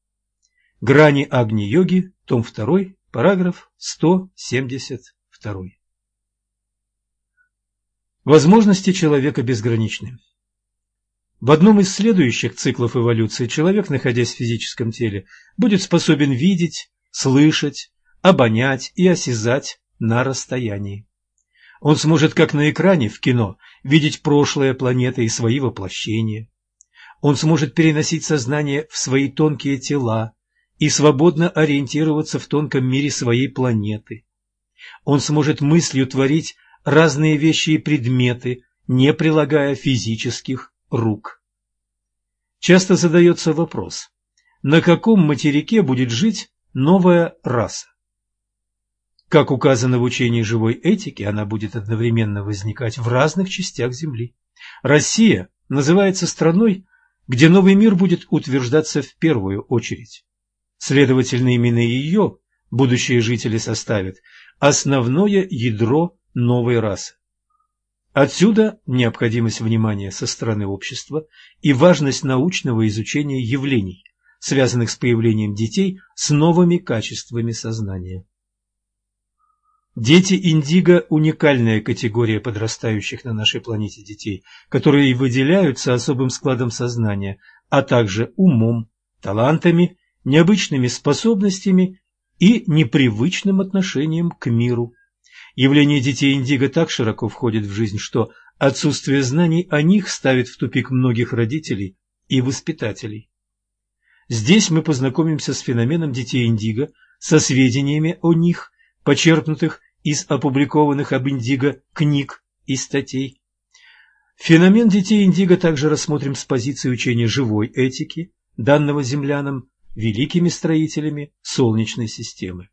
Грани Агни-йоги, том 2, параграф 172. Возможности человека безграничны. В одном из следующих циклов эволюции человек, находясь в физическом теле, будет способен видеть, слышать, обонять и осязать на расстоянии. Он сможет, как на экране в кино, видеть прошлое планеты и свои воплощения. Он сможет переносить сознание в свои тонкие тела и свободно ориентироваться в тонком мире своей планеты. Он сможет мыслью творить разные вещи и предметы, не прилагая физических рук. Часто задается вопрос, на каком материке будет жить новая раса? Как указано в учении живой этики, она будет одновременно возникать в разных частях Земли. Россия называется страной, где новый мир будет утверждаться в первую очередь. Следовательно, именно ее будущие жители составят основное ядро новой расы. Отсюда необходимость внимания со стороны общества и важность научного изучения явлений, связанных с появлением детей с новыми качествами сознания. Дети индиго – уникальная категория подрастающих на нашей планете детей, которые выделяются особым складом сознания, а также умом, талантами, необычными способностями и непривычным отношением к миру. Явление детей индиго так широко входит в жизнь, что отсутствие знаний о них ставит в тупик многих родителей и воспитателей. Здесь мы познакомимся с феноменом детей индиго, со сведениями о них, почерпнутых из опубликованных об Индиго книг и статей. Феномен детей Индиго также рассмотрим с позиции учения живой этики, данного землянам великими строителями Солнечной системы.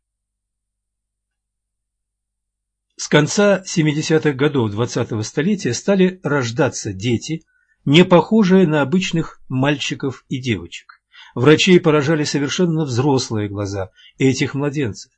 С конца 70-х годов 20-го столетия стали рождаться дети, не похожие на обычных мальчиков и девочек. Врачей поражали совершенно взрослые глаза этих младенцев.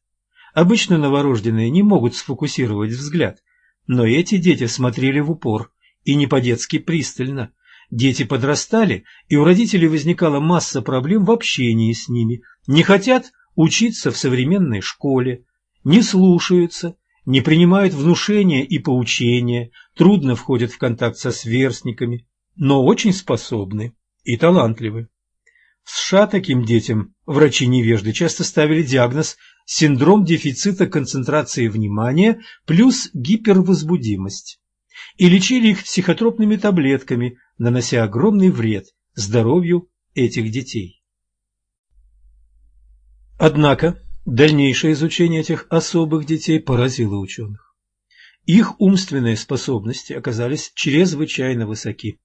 Обычно новорожденные не могут сфокусировать взгляд, но эти дети смотрели в упор и не по-детски пристально. Дети подрастали, и у родителей возникала масса проблем в общении с ними, не хотят учиться в современной школе, не слушаются, не принимают внушения и поучения, трудно входят в контакт со сверстниками, но очень способны и талантливы. В США таким детям врачи-невежды часто ставили диагноз синдром дефицита концентрации внимания плюс гипервозбудимость и лечили их психотропными таблетками, нанося огромный вред здоровью этих детей. Однако дальнейшее изучение этих особых детей поразило ученых. Их умственные способности оказались чрезвычайно высоки.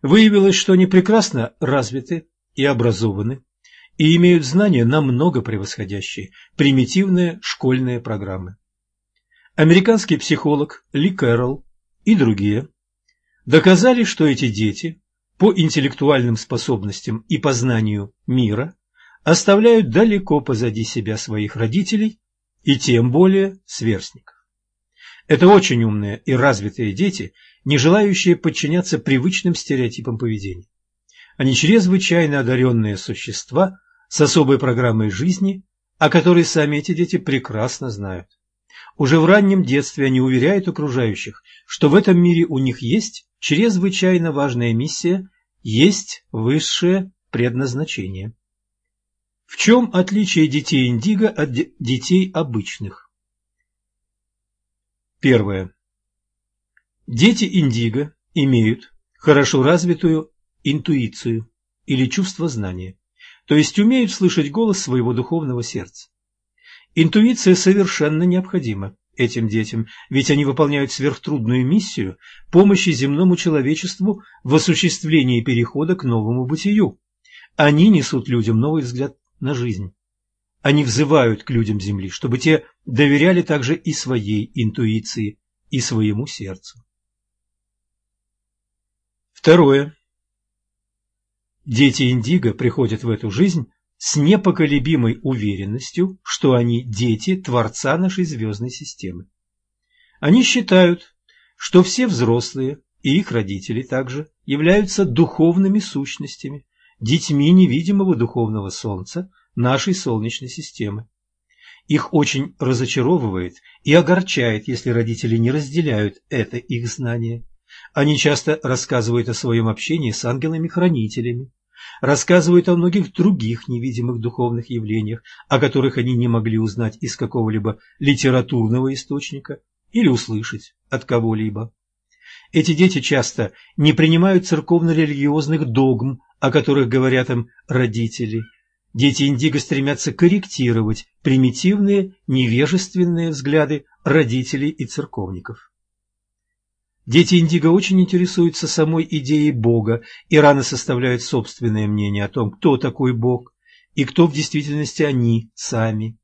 Выявилось, что они прекрасно развиты и образованы, и имеют знания, намного превосходящие примитивные школьные программы. Американский психолог Ли Кэрролл и другие доказали, что эти дети по интеллектуальным способностям и познанию мира оставляют далеко позади себя своих родителей и тем более сверстников. Это очень умные и развитые дети, не желающие подчиняться привычным стереотипам поведения. Они чрезвычайно одаренные существа, с особой программой жизни, о которой сами эти дети прекрасно знают. Уже в раннем детстве они уверяют окружающих, что в этом мире у них есть чрезвычайно важная миссия, есть высшее предназначение. В чем отличие детей индиго от детей обычных? Первое. Дети индиго имеют хорошо развитую интуицию или чувство знания то есть умеют слышать голос своего духовного сердца. Интуиция совершенно необходима этим детям, ведь они выполняют сверхтрудную миссию помощи земному человечеству в осуществлении перехода к новому бытию. Они несут людям новый взгляд на жизнь. Они взывают к людям Земли, чтобы те доверяли также и своей интуиции, и своему сердцу. Второе. Дети Индиго приходят в эту жизнь с непоколебимой уверенностью, что они дети Творца нашей звездной системы. Они считают, что все взрослые и их родители также являются духовными сущностями, детьми невидимого духовного солнца нашей Солнечной системы. Их очень разочаровывает и огорчает, если родители не разделяют это их знание. Они часто рассказывают о своем общении с ангелами-хранителями, рассказывают о многих других невидимых духовных явлениях, о которых они не могли узнать из какого-либо литературного источника или услышать от кого-либо. Эти дети часто не принимают церковно-религиозных догм, о которых говорят им родители. Дети индиго стремятся корректировать примитивные, невежественные взгляды родителей и церковников. Дети Индиго очень интересуются самой идеей Бога и рано составляют собственное мнение о том, кто такой Бог и кто в действительности они сами.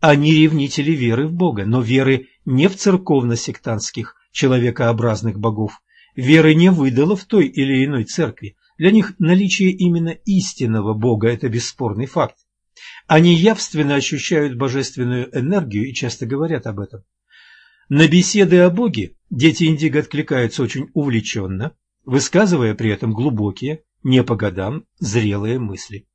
Они ревнители веры в Бога, но веры не в церковно-сектантских, человекообразных богов. Веры не выдала в той или иной церкви. Для них наличие именно истинного Бога – это бесспорный факт. Они явственно ощущают божественную энергию и часто говорят об этом. На беседы о Боге дети Индиго откликаются очень увлеченно, высказывая при этом глубокие, не по годам, зрелые мысли.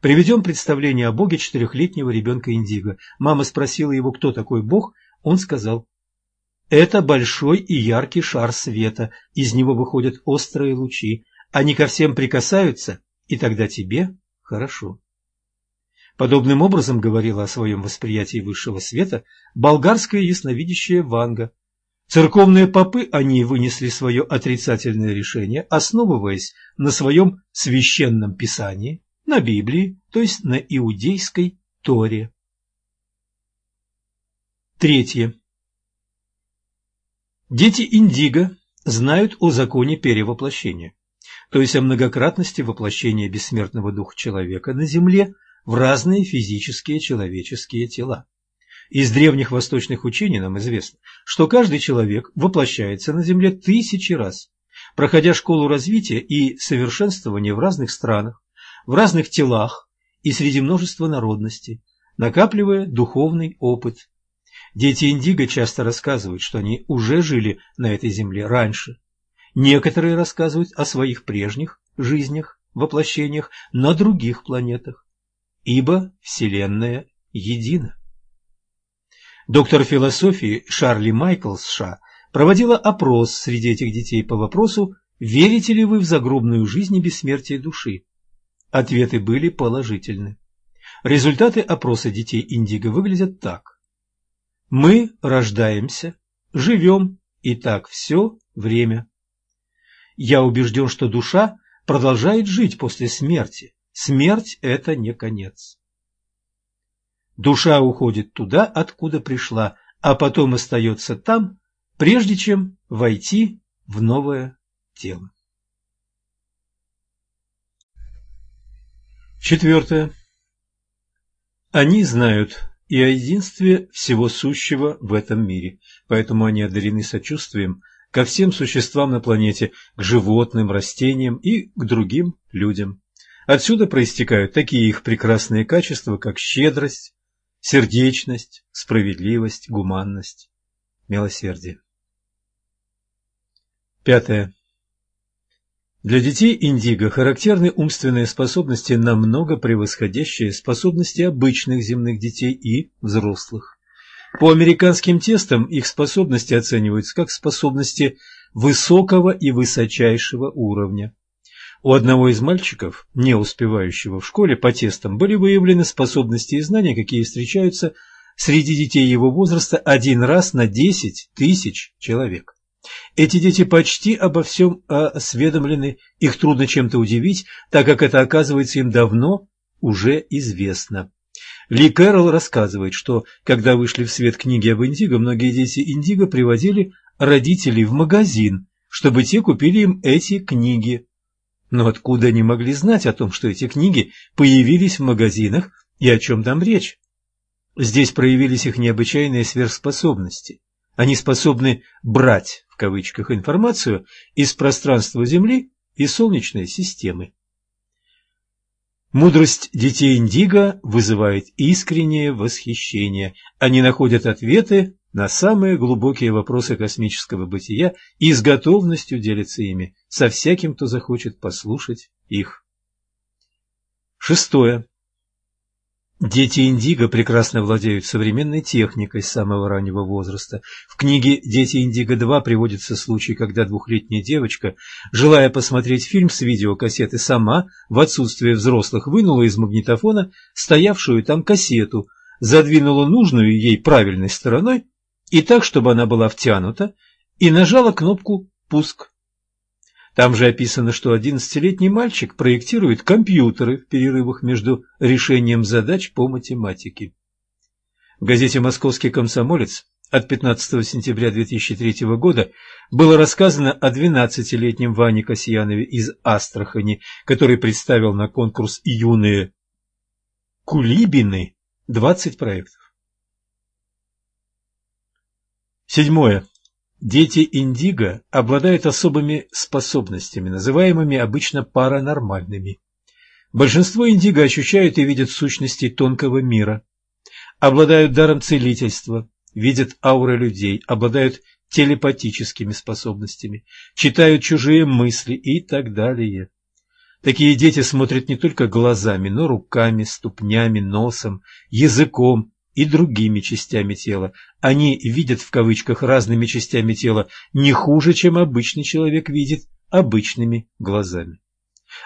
Приведем представление о Боге четырехлетнего ребенка Индиго. Мама спросила его, кто такой Бог, он сказал, «Это большой и яркий шар света, из него выходят острые лучи, они ко всем прикасаются, и тогда тебе хорошо». Подобным образом говорила о своем восприятии высшего света болгарская ясновидящая Ванга. Церковные попы о ней вынесли свое отрицательное решение, основываясь на своем священном писании, на Библии, то есть на иудейской Торе. Третье. Дети Индиго знают о законе перевоплощения, то есть о многократности воплощения бессмертного духа человека на земле – в разные физические человеческие тела. Из древних восточных учений нам известно, что каждый человек воплощается на Земле тысячи раз, проходя школу развития и совершенствования в разных странах, в разных телах и среди множества народностей, накапливая духовный опыт. Дети Индиго часто рассказывают, что они уже жили на этой земле раньше. Некоторые рассказывают о своих прежних жизнях, воплощениях на других планетах ибо Вселенная едина. Доктор философии Шарли Майклс США проводила опрос среди этих детей по вопросу, верите ли вы в загробную жизнь и бессмертие души. Ответы были положительны. Результаты опроса детей Индиго выглядят так. Мы рождаемся, живем, и так все время. Я убежден, что душа продолжает жить после смерти, Смерть – это не конец. Душа уходит туда, откуда пришла, а потом остается там, прежде чем войти в новое тело. Четвертое. Они знают и о единстве всего сущего в этом мире, поэтому они одарены сочувствием ко всем существам на планете, к животным, растениям и к другим людям. Отсюда проистекают такие их прекрасные качества, как щедрость, сердечность, справедливость, гуманность, милосердие. Пятое. Для детей индиго характерны умственные способности, намного превосходящие способности обычных земных детей и взрослых. По американским тестам их способности оцениваются как способности высокого и высочайшего уровня. У одного из мальчиков, не успевающего в школе по тестам, были выявлены способности и знания, какие встречаются среди детей его возраста один раз на 10 тысяч человек. Эти дети почти обо всем осведомлены, их трудно чем-то удивить, так как это оказывается им давно уже известно. Ли Кэрролл рассказывает, что когда вышли в свет книги об Индиго, многие дети Индиго приводили родителей в магазин, чтобы те купили им эти книги. Но откуда они могли знать о том, что эти книги появились в магазинах и о чем там речь? Здесь проявились их необычайные сверхспособности. Они способны «брать» в кавычках информацию из пространства Земли и Солнечной системы. Мудрость детей Индиго вызывает искреннее восхищение. Они находят ответы на самые глубокие вопросы космического бытия и с готовностью делятся ими со всяким, кто захочет послушать их. Шестое. Дети Индиго прекрасно владеют современной техникой с самого раннего возраста. В книге «Дети Индиго 2» приводится случай, когда двухлетняя девочка, желая посмотреть фильм с видеокассеты, сама, в отсутствие взрослых, вынула из магнитофона стоявшую там кассету, задвинула нужную ей правильной стороной и так, чтобы она была втянута, и нажала кнопку «Пуск». Там же описано, что одиннадцатилетний мальчик проектирует компьютеры в перерывах между решением задач по математике. В газете «Московский комсомолец» от 15 сентября 2003 года было рассказано о 12-летнем Ване Касьянове из Астрахани, который представил на конкурс «Юные Кулибины» 20 проектов. Седьмое. Дети индиго обладают особыми способностями, называемыми обычно паранормальными. Большинство индиго ощущают и видят сущности тонкого мира, обладают даром целительства, видят ауры людей, обладают телепатическими способностями, читают чужие мысли и так далее. Такие дети смотрят не только глазами, но руками, ступнями, носом, языком и другими частями тела. Они видят в кавычках разными частями тела не хуже, чем обычный человек видит обычными глазами.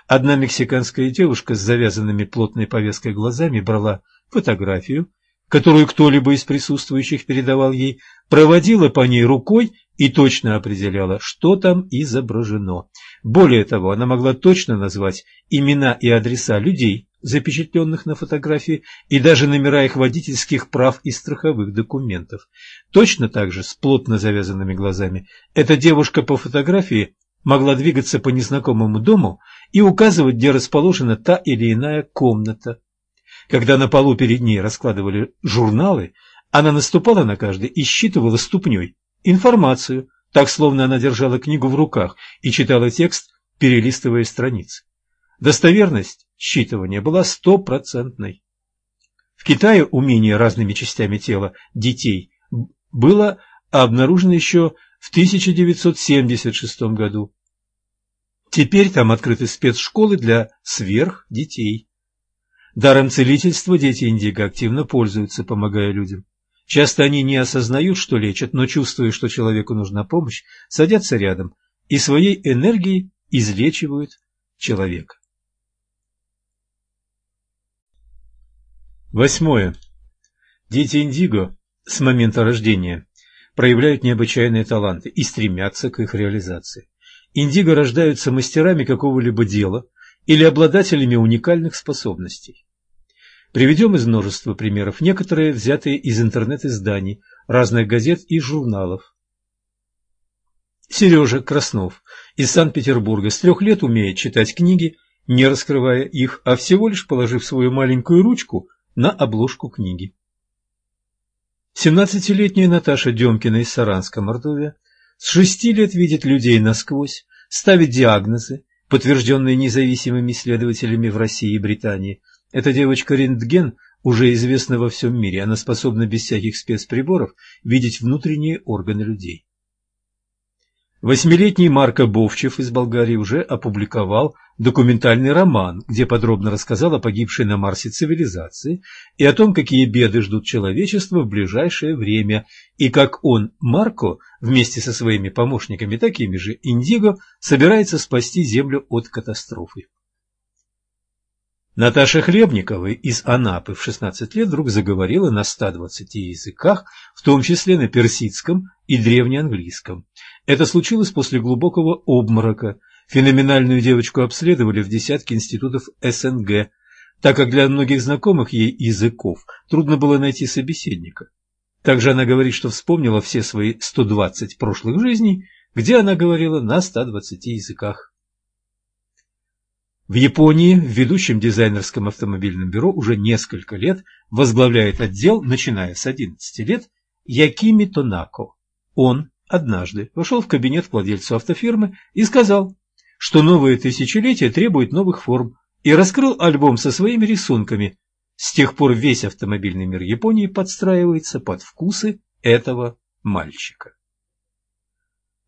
Одна мексиканская девушка с завязанными плотной повязкой глазами брала фотографию, которую кто-либо из присутствующих передавал ей, проводила по ней рукой и точно определяла, что там изображено. Более того, она могла точно назвать имена и адреса людей, запечатленных на фотографии, и даже номера их водительских прав и страховых документов. Точно так же, с плотно завязанными глазами, эта девушка по фотографии могла двигаться по незнакомому дому и указывать, где расположена та или иная комната. Когда на полу перед ней раскладывали журналы, она наступала на каждый и считывала ступней информацию, так словно она держала книгу в руках и читала текст, перелистывая страницы. Достоверность считывания была стопроцентной. В Китае умение разными частями тела детей было обнаружено еще в 1976 году. Теперь там открыты спецшколы для сверхдетей. Даром целительства дети Индиго активно пользуются, помогая людям. Часто они не осознают, что лечат, но чувствуя, что человеку нужна помощь, садятся рядом и своей энергией излечивают человека. Восьмое. Дети Индиго с момента рождения проявляют необычайные таланты и стремятся к их реализации. Индиго рождаются мастерами какого-либо дела – или обладателями уникальных способностей. Приведем из множества примеров, некоторые взятые из интернет-изданий, разных газет и журналов. Сережа Краснов из Санкт-Петербурга с трех лет умеет читать книги, не раскрывая их, а всего лишь положив свою маленькую ручку на обложку книги. 17-летняя Наташа Демкина из Саранска, Мордовия, с шести лет видит людей насквозь, ставит диагнозы, подтвержденные независимыми исследователями в России и Британии. Эта девочка рентген уже известна во всем мире. Она способна без всяких спецприборов видеть внутренние органы людей. Восьмилетний Марко Бовчев из Болгарии уже опубликовал документальный роман, где подробно рассказал о погибшей на Марсе цивилизации и о том, какие беды ждут человечество в ближайшее время, и как он, Марко, вместе со своими помощниками, такими же Индиго, собирается спасти Землю от катастрофы. Наташа Хлебникова из Анапы в 16 лет вдруг заговорила на 120 языках, в том числе на персидском и древнеанглийском. Это случилось после глубокого обморока. Феноменальную девочку обследовали в десятке институтов СНГ, так как для многих знакомых ей языков трудно было найти собеседника. Также она говорит, что вспомнила все свои 120 прошлых жизней, где она говорила на 120 языках. В Японии в ведущем дизайнерском автомобильном бюро уже несколько лет возглавляет отдел, начиная с 11 лет, Якими Тонако. Он однажды вошел в кабинет к владельцу автофирмы и сказал, что новое тысячелетие требует новых форм, и раскрыл альбом со своими рисунками. С тех пор весь автомобильный мир Японии подстраивается под вкусы этого мальчика.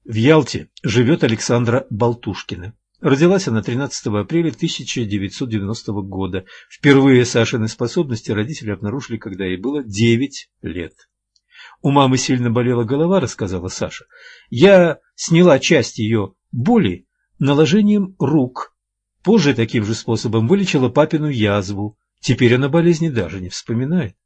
В Ялте живет Александра Болтушкина. Родилась она 13 апреля 1990 года. Впервые Сашины способности родители обнаружили, когда ей было 9 лет. У мамы сильно болела голова, рассказала Саша. Я сняла часть ее боли наложением рук. Позже таким же способом вылечила папину язву. Теперь она болезни даже не вспоминает.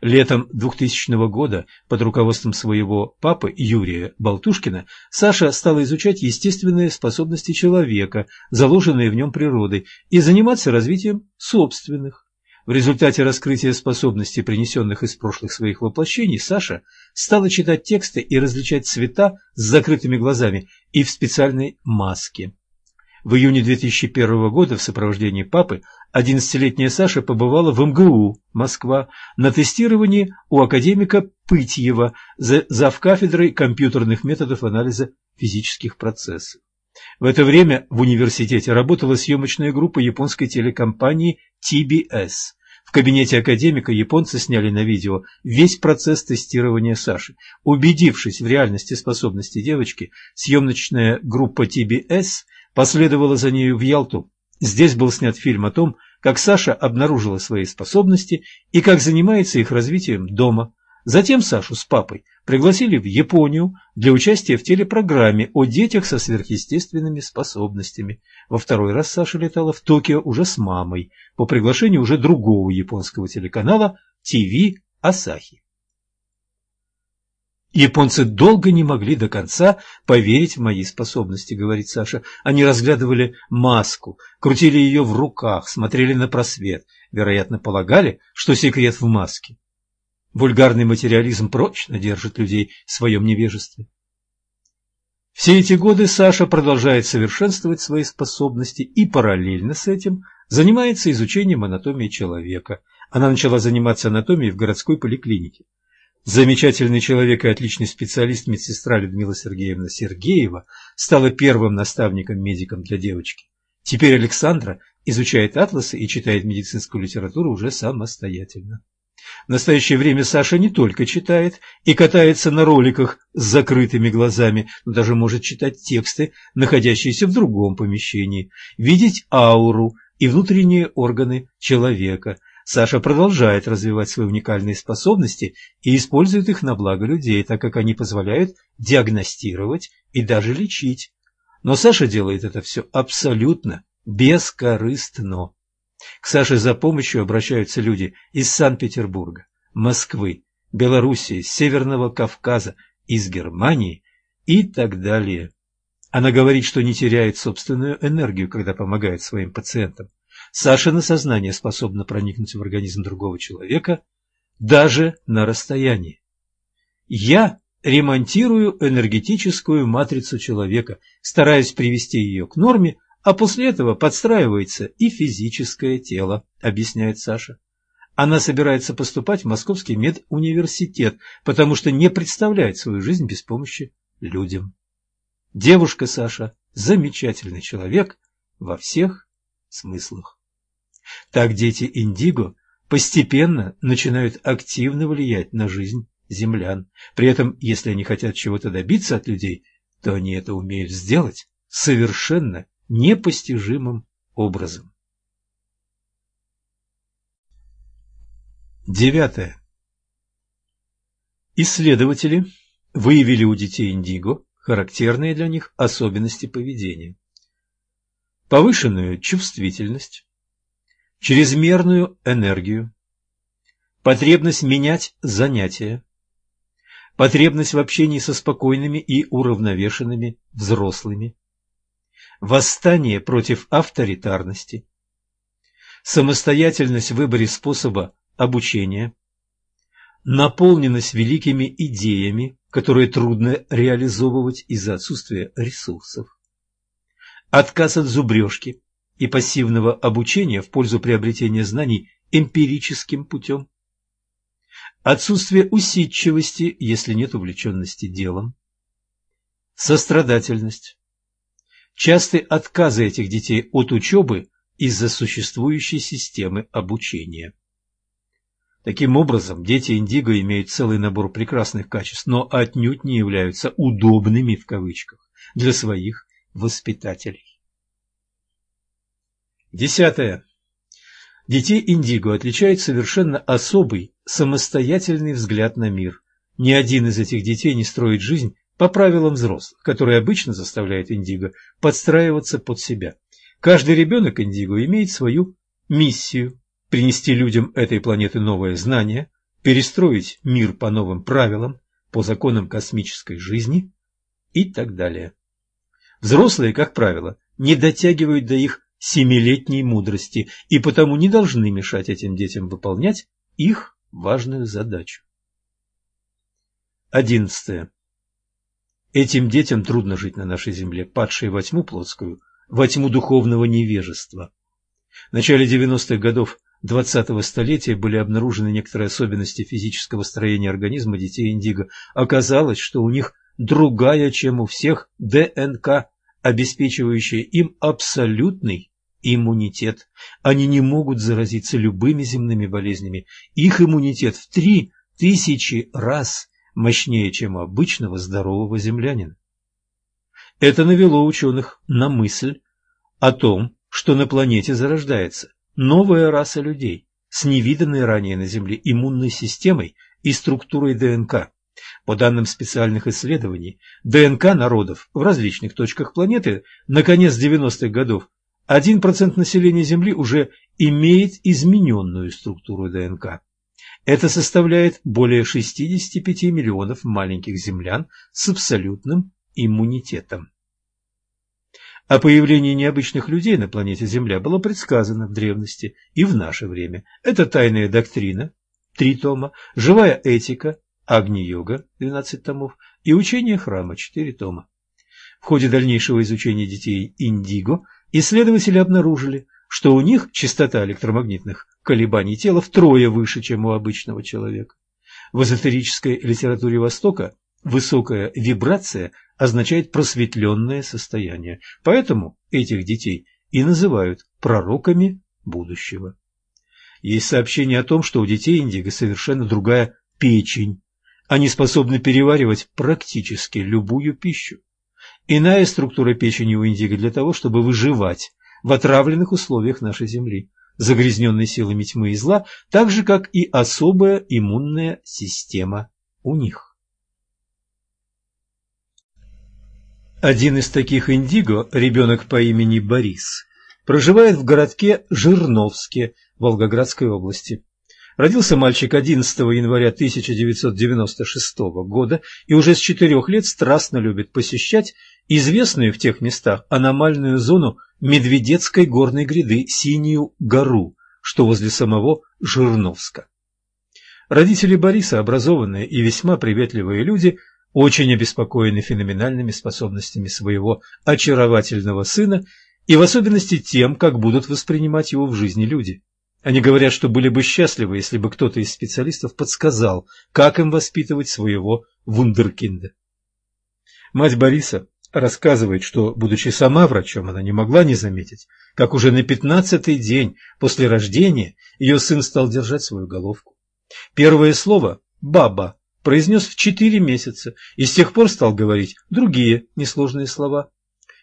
Летом 2000 года под руководством своего папы Юрия Болтушкина Саша стала изучать естественные способности человека, заложенные в нем природой, и заниматься развитием собственных. В результате раскрытия способностей, принесенных из прошлых своих воплощений, Саша стала читать тексты и различать цвета с закрытыми глазами и в специальной маске. В июне 2001 года в сопровождении папы 11-летняя Саша побывала в МГУ, Москва, на тестировании у академика Пытьева за завкафедрой компьютерных методов анализа физических процессов. В это время в университете работала съемочная группа японской телекомпании TBS. В кабинете академика японцы сняли на видео весь процесс тестирования Саши. Убедившись в реальности способностей девочки, съемочная группа TBS последовала за нею в Ялту. Здесь был снят фильм о том, как Саша обнаружила свои способности и как занимается их развитием дома. Затем Сашу с папой пригласили в Японию для участия в телепрограмме о детях со сверхъестественными способностями. Во второй раз Саша летала в Токио уже с мамой, по приглашению уже другого японского телеканала ТВ Асахи. Японцы долго не могли до конца поверить в мои способности, говорит Саша. Они разглядывали маску, крутили ее в руках, смотрели на просвет. Вероятно, полагали, что секрет в маске. Вульгарный материализм прочно держит людей в своем невежестве. Все эти годы Саша продолжает совершенствовать свои способности и параллельно с этим занимается изучением анатомии человека. Она начала заниматься анатомией в городской поликлинике. Замечательный человек и отличный специалист медсестра Людмила Сергеевна Сергеева стала первым наставником-медиком для девочки. Теперь Александра изучает атласы и читает медицинскую литературу уже самостоятельно. В настоящее время Саша не только читает и катается на роликах с закрытыми глазами, но даже может читать тексты, находящиеся в другом помещении, видеть ауру и внутренние органы человека, Саша продолжает развивать свои уникальные способности и использует их на благо людей, так как они позволяют диагностировать и даже лечить. Но Саша делает это все абсолютно бескорыстно. К Саше за помощью обращаются люди из Санкт-Петербурга, Москвы, Белоруссии, Северного Кавказа, из Германии и так далее. Она говорит, что не теряет собственную энергию, когда помогает своим пациентам. Сашино сознание способно проникнуть в организм другого человека даже на расстоянии. Я ремонтирую энергетическую матрицу человека, стараюсь привести ее к норме, а после этого подстраивается и физическое тело, объясняет Саша. Она собирается поступать в Московский медуниверситет, потому что не представляет свою жизнь без помощи людям. Девушка Саша – замечательный человек во всех смыслах. Так дети Индиго постепенно начинают активно влиять на жизнь землян. При этом, если они хотят чего-то добиться от людей, то они это умеют сделать совершенно непостижимым образом. Девятое. Исследователи выявили у детей индиго характерные для них особенности поведения. Повышенную чувствительность, чрезмерную энергию, потребность менять занятия, потребность в общении со спокойными и уравновешенными взрослыми, восстание против авторитарности, самостоятельность в выборе способа обучения, наполненность великими идеями, которые трудно реализовывать из-за отсутствия ресурсов, отказ от зубрежки и пассивного обучения в пользу приобретения знаний эмпирическим путем, отсутствие усидчивости, если нет увлеченности делом, сострадательность, частые отказы этих детей от учебы из-за существующей системы обучения. Таким образом, дети индиго имеют целый набор прекрасных качеств, но отнюдь не являются «удобными» в кавычках для своих воспитателей. Десятое. Детей индиго отличает совершенно особый, самостоятельный взгляд на мир. Ни один из этих детей не строит жизнь по правилам взрослых, которые обычно заставляют индиго подстраиваться под себя. Каждый ребенок индиго имеет свою миссию – принести людям этой планеты новое знание, перестроить мир по новым правилам, по законам космической жизни и так далее. Взрослые, как правило, не дотягивают до их семилетней мудрости и потому не должны мешать этим детям выполнять их важную задачу. Одиннадцатое. Этим детям трудно жить на нашей земле, падшей во тьму плотскую, во тьму духовного невежества. В начале 90-х годов 20-го столетия были обнаружены некоторые особенности физического строения организма детей индиго. Оказалось, что у них другая, чем у всех, ДНК, обеспечивающая им абсолютный иммунитет. Они не могут заразиться любыми земными болезнями. Их иммунитет в три тысячи раз мощнее, чем у обычного здорового землянина. Это навело ученых на мысль о том, что на планете зарождается новая раса людей с невиданной ранее на Земле иммунной системой и структурой ДНК. По данным специальных исследований, ДНК народов в различных точках планеты на конец 90-х годов 1% населения Земли уже имеет измененную структуру ДНК. Это составляет более 65 миллионов маленьких землян с абсолютным иммунитетом. О появлении необычных людей на планете Земля было предсказано в древности и в наше время. Это тайная доктрина, три тома, живая этика, Агни-йога, 12 томов, и учение храма, 4 тома. В ходе дальнейшего изучения детей индиго исследователи обнаружили, что у них частота электромагнитных колебаний тела втрое выше, чем у обычного человека. В эзотерической литературе Востока высокая вибрация означает просветленное состояние, поэтому этих детей и называют пророками будущего. Есть сообщение о том, что у детей индиго совершенно другая печень. Они способны переваривать практически любую пищу. Иная структура печени у индиго для того, чтобы выживать в отравленных условиях нашей Земли, загрязненной силами тьмы и зла, так же, как и особая иммунная система у них. Один из таких индиго, ребенок по имени Борис, проживает в городке Жирновске Волгоградской области. Родился мальчик 11 января 1996 года и уже с четырех лет страстно любит посещать известную в тех местах аномальную зону Медведецкой горной гряды Синюю гору, что возле самого Жирновска. Родители Бориса, образованные и весьма приветливые люди, очень обеспокоены феноменальными способностями своего очаровательного сына и в особенности тем, как будут воспринимать его в жизни люди. Они говорят, что были бы счастливы, если бы кто-то из специалистов подсказал, как им воспитывать своего вундеркинда. Мать Бориса рассказывает, что, будучи сама врачом, она не могла не заметить, как уже на пятнадцатый день после рождения ее сын стал держать свою головку. Первое слово «баба» произнес в четыре месяца и с тех пор стал говорить другие несложные слова.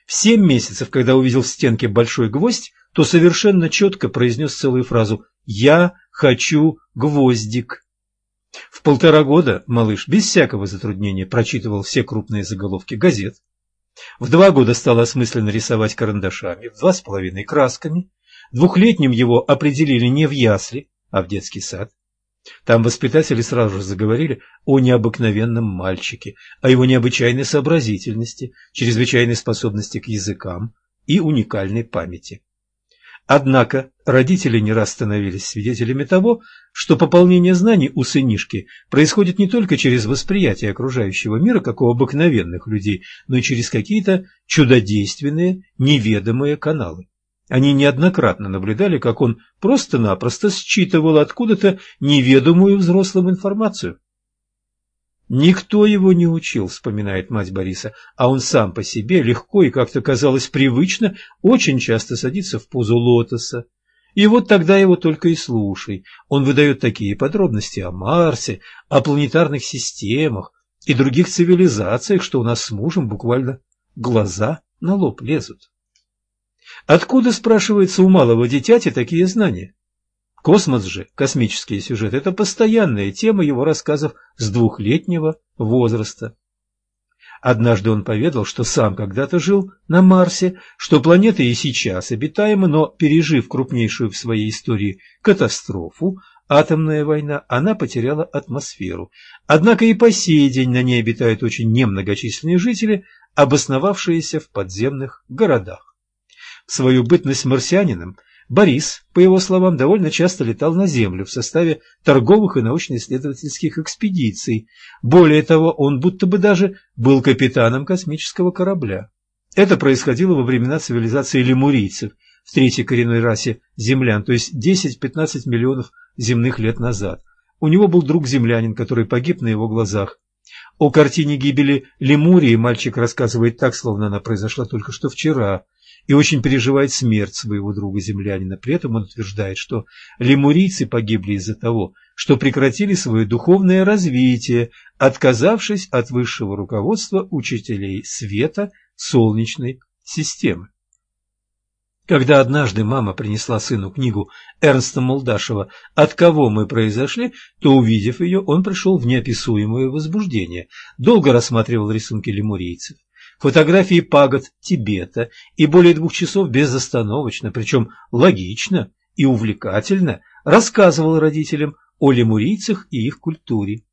В семь месяцев, когда увидел в стенке большой гвоздь, то совершенно четко произнес целую фразу «Я хочу гвоздик». В полтора года малыш без всякого затруднения прочитывал все крупные заголовки газет. В два года стал осмысленно рисовать карандашами, в два с половиной красками. Двухлетним его определили не в ясли, а в детский сад. Там воспитатели сразу же заговорили о необыкновенном мальчике, о его необычайной сообразительности, чрезвычайной способности к языкам и уникальной памяти. Однако родители не раз становились свидетелями того, что пополнение знаний у сынишки происходит не только через восприятие окружающего мира, как у обыкновенных людей, но и через какие-то чудодейственные, неведомые каналы. Они неоднократно наблюдали, как он просто-напросто считывал откуда-то неведомую взрослым информацию. «Никто его не учил», — вспоминает мать Бориса, а он сам по себе легко и как-то казалось привычно очень часто садится в позу лотоса. И вот тогда его только и слушай. Он выдает такие подробности о Марсе, о планетарных системах и других цивилизациях, что у нас с мужем буквально глаза на лоб лезут. Откуда, спрашивается, у малого дитяти такие знания? Космос же, космические сюжеты, это постоянная тема его рассказов с двухлетнего возраста. Однажды он поведал, что сам когда-то жил на Марсе, что планета и сейчас обитаема, но, пережив крупнейшую в своей истории катастрофу, атомная война, она потеряла атмосферу. Однако и по сей день на ней обитают очень немногочисленные жители, обосновавшиеся в подземных городах свою бытность марсианином, Борис, по его словам, довольно часто летал на Землю в составе торговых и научно-исследовательских экспедиций. Более того, он будто бы даже был капитаном космического корабля. Это происходило во времена цивилизации лемурийцев в третьей коренной расе землян, то есть 10-15 миллионов земных лет назад. У него был друг-землянин, который погиб на его глазах. О картине гибели Лемурии мальчик рассказывает так, словно она произошла только что вчера, и очень переживает смерть своего друга-землянина. При этом он утверждает, что лемурийцы погибли из-за того, что прекратили свое духовное развитие, отказавшись от высшего руководства учителей света Солнечной системы. Когда однажды мама принесла сыну книгу Эрнста Молдашева «От кого мы произошли», то, увидев ее, он пришел в неописуемое возбуждение, долго рассматривал рисунки лемурийцев, фотографии пагод Тибета и более двух часов безостановочно, причем логично и увлекательно, рассказывал родителям о лемурийцах и их культуре.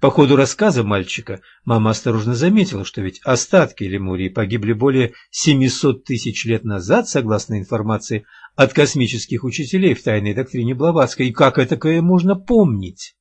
По ходу рассказа мальчика мама осторожно заметила, что ведь остатки Лемурии погибли более 700 тысяч лет назад, согласно информации от космических учителей в тайной доктрине Блаватской, и как этакое можно помнить?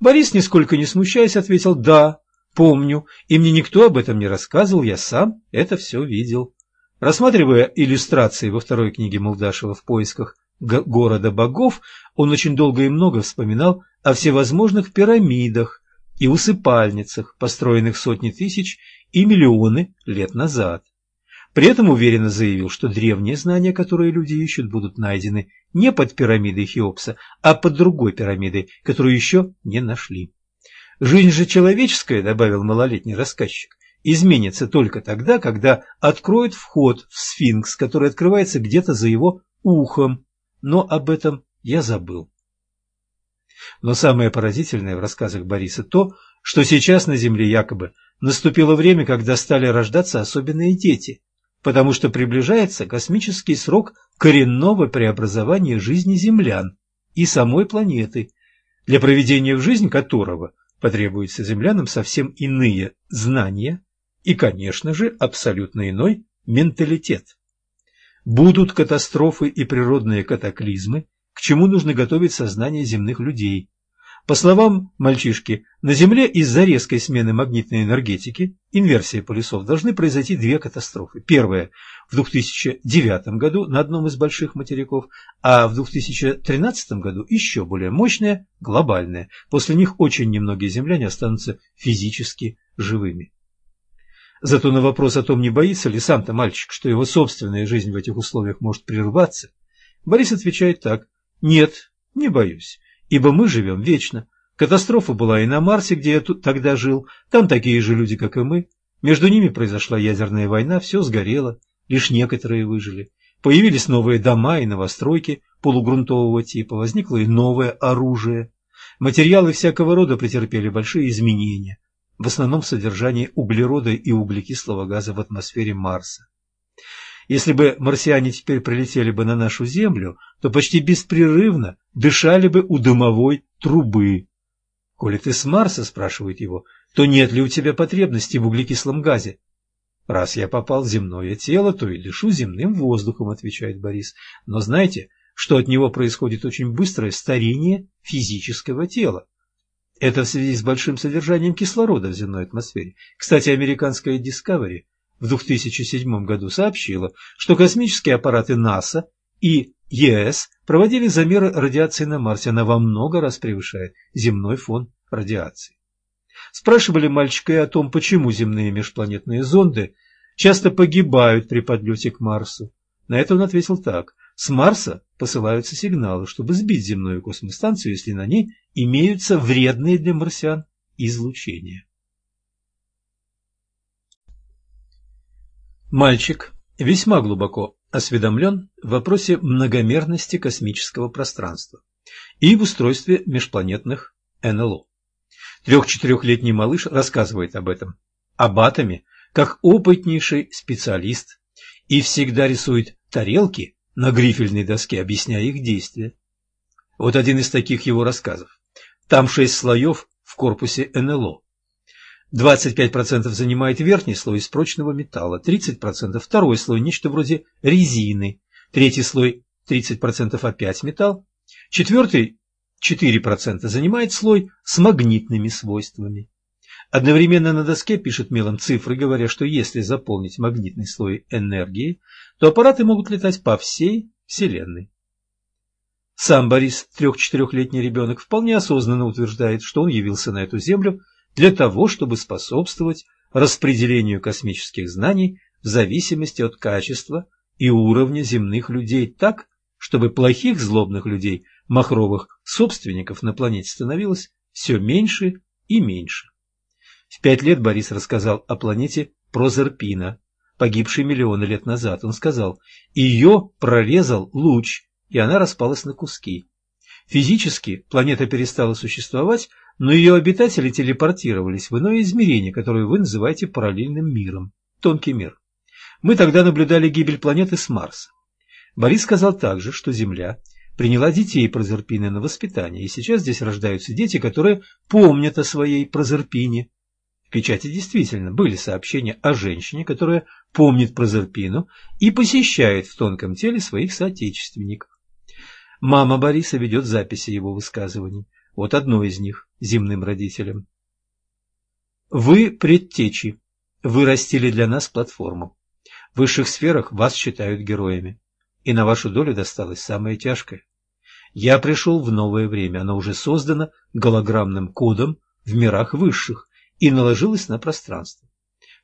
Борис, нисколько не смущаясь, ответил «Да, помню, и мне никто об этом не рассказывал, я сам это все видел». Рассматривая иллюстрации во второй книге Молдашева «В поисках города богов», он очень долго и много вспоминал о всевозможных пирамидах, и усыпальницах, построенных сотни тысяч и миллионы лет назад. При этом уверенно заявил, что древние знания, которые люди ищут, будут найдены не под пирамидой Хеопса, а под другой пирамидой, которую еще не нашли. Жизнь же человеческая, добавил малолетний рассказчик, изменится только тогда, когда откроет вход в сфинкс, который открывается где-то за его ухом. Но об этом я забыл. Но самое поразительное в рассказах Бориса то, что сейчас на Земле якобы наступило время, когда стали рождаться особенные дети, потому что приближается космический срок коренного преобразования жизни землян и самой планеты, для проведения в жизнь которого потребуются землянам совсем иные знания и, конечно же, абсолютно иной менталитет. Будут катастрофы и природные катаклизмы, к чему нужно готовить сознание земных людей. По словам мальчишки, на Земле из-за резкой смены магнитной энергетики, инверсии полюсов, должны произойти две катастрофы. Первая в 2009 году на одном из больших материков, а в 2013 году еще более мощная, глобальная. После них очень немногие земляне останутся физически живыми. Зато на вопрос о том, не боится ли сам-то мальчик, что его собственная жизнь в этих условиях может прерваться, Борис отвечает так. Нет, не боюсь, ибо мы живем вечно. Катастрофа была и на Марсе, где я тут тогда жил. Там такие же люди, как и мы. Между ними произошла ядерная война, все сгорело, лишь некоторые выжили. Появились новые дома и новостройки полугрунтового типа, возникло и новое оружие. Материалы всякого рода претерпели большие изменения, в основном в содержании углерода и углекислого газа в атмосфере Марса. Если бы марсиане теперь прилетели бы на нашу Землю, то почти беспрерывно дышали бы у дымовой трубы. «Коли ты с Марса, — спрашивает его, — то нет ли у тебя потребности в углекислом газе?» «Раз я попал в земное тело, то и дышу земным воздухом», — отвечает Борис. «Но знаете, что от него происходит очень быстрое старение физического тела. Это в связи с большим содержанием кислорода в земной атмосфере. Кстати, американская Discovery в 2007 году сообщила, что космические аппараты НАСА и ЕС проводили замеры радиации на Марсе. Она во много раз превышает земной фон радиации. Спрашивали мальчика и о том, почему земные межпланетные зонды часто погибают при подлете к Марсу. На это он ответил так. С Марса посылаются сигналы, чтобы сбить земную космостанцию, если на ней имеются вредные для марсиан излучения. Мальчик весьма глубоко осведомлен в вопросе многомерности космического пространства и в устройстве межпланетных НЛО. Трех-четырехлетний малыш рассказывает об этом, об атоме, как опытнейший специалист, и всегда рисует тарелки на грифельной доске, объясняя их действия. Вот один из таких его рассказов. Там шесть слоев в корпусе НЛО. 25% занимает верхний слой из прочного металла, 30% второй слой, нечто вроде резины, третий слой 30% опять металл, четвертый 4% занимает слой с магнитными свойствами. Одновременно на доске пишет мелом цифры, говоря, что если заполнить магнитный слой энергией, то аппараты могут летать по всей Вселенной. Сам Борис, трех-четырехлетний ребенок, вполне осознанно утверждает, что он явился на эту Землю для того, чтобы способствовать распределению космических знаний в зависимости от качества и уровня земных людей так, чтобы плохих злобных людей, махровых собственников на планете становилось все меньше и меньше. В пять лет Борис рассказал о планете Прозерпина, погибшей миллионы лет назад. Он сказал, ее прорезал луч, и она распалась на куски. Физически планета перестала существовать, но ее обитатели телепортировались в иное измерение, которое вы называете параллельным миром, тонкий мир. Мы тогда наблюдали гибель планеты с Марса. Борис сказал также, что Земля приняла детей Прозерпины на воспитание, и сейчас здесь рождаются дети, которые помнят о своей Прозерпине, печати действительно были сообщения о женщине, которая помнит про Зерпину и посещает в тонком теле своих соотечественников. Мама Бориса ведет записи его высказываний. Вот одно из них земным родителям. Вы предтечи. Вы растили для нас платформу. В высших сферах вас считают героями. И на вашу долю досталось самое тяжкое. Я пришел в новое время. Оно уже создано голограммным кодом в мирах высших, и наложилось на пространство.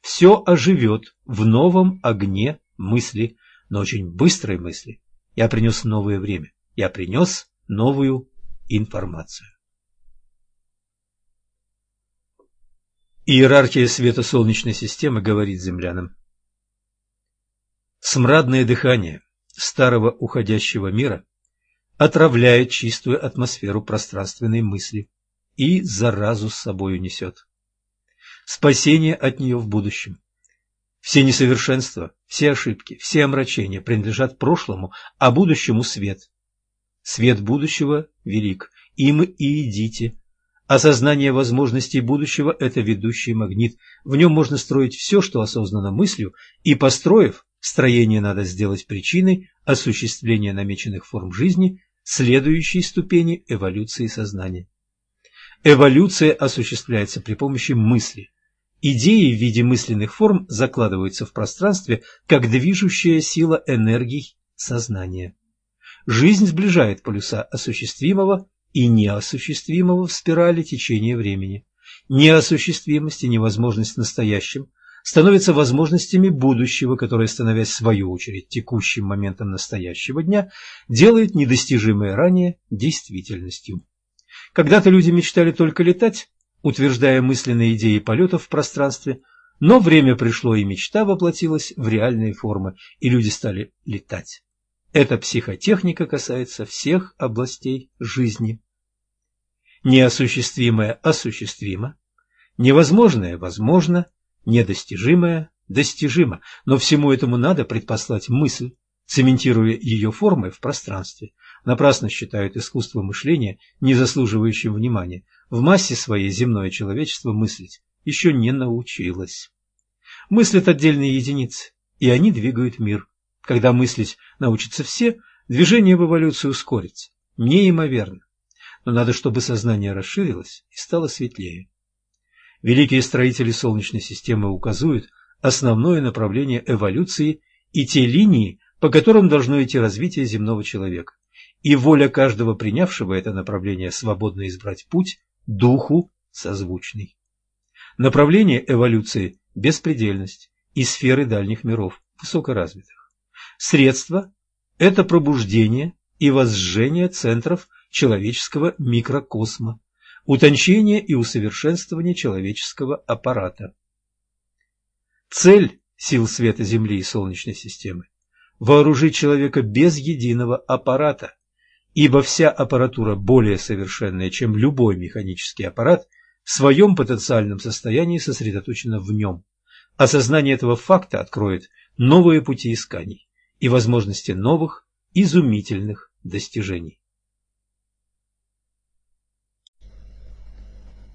Все оживет в новом огне мысли, но очень быстрой мысли. Я принес новое время. Я принес новую информацию. Иерархия света Солнечной системы говорит землянам. Смрадное дыхание старого уходящего мира отравляет чистую атмосферу пространственной мысли и заразу с собой несет спасение от нее в будущем. Все несовершенства, все ошибки, все омрачения принадлежат прошлому, а будущему свет. Свет будущего велик, им и идите. Осознание возможностей будущего – это ведущий магнит. В нем можно строить все, что осознанно мыслью, и, построив, строение надо сделать причиной осуществления намеченных форм жизни, следующей ступени эволюции сознания. Эволюция осуществляется при помощи мысли – Идеи в виде мысленных форм закладываются в пространстве как движущая сила энергий сознания. Жизнь сближает полюса осуществимого и неосуществимого в спирали течения времени. Неосуществимость и невозможность в настоящем становятся возможностями будущего, которые, становясь в свою очередь текущим моментом настоящего дня, делают недостижимое ранее действительностью. Когда-то люди мечтали только летать, утверждая мысленные идеи полетов в пространстве, но время пришло, и мечта воплотилась в реальные формы, и люди стали летать. Эта психотехника касается всех областей жизни. Неосуществимое осуществимо, невозможное возможно, недостижимое достижимо, но всему этому надо предпослать мысль, цементируя ее формы в пространстве. Напрасно считают искусство мышления не заслуживающим внимания, в массе своей земное человечество мыслить еще не научилось. Мыслят отдельные единицы, и они двигают мир. Когда мыслить научатся все, движение в эволюцию ускорится. Неимоверно. Но надо, чтобы сознание расширилось и стало светлее. Великие строители Солнечной системы указывают основное направление эволюции и те линии, по которым должно идти развитие земного человека. И воля каждого принявшего это направление свободно избрать путь, духу созвучный. Направление эволюции – беспредельность и сферы дальних миров, высокоразвитых. Средство – это пробуждение и возжжение центров человеческого микрокосма, утончение и усовершенствование человеческого аппарата. Цель сил света Земли и Солнечной системы – вооружить человека без единого аппарата, ибо вся аппаратура более совершенная, чем любой механический аппарат, в своем потенциальном состоянии сосредоточена в нем. Осознание этого факта откроет новые пути исканий и возможности новых, изумительных достижений.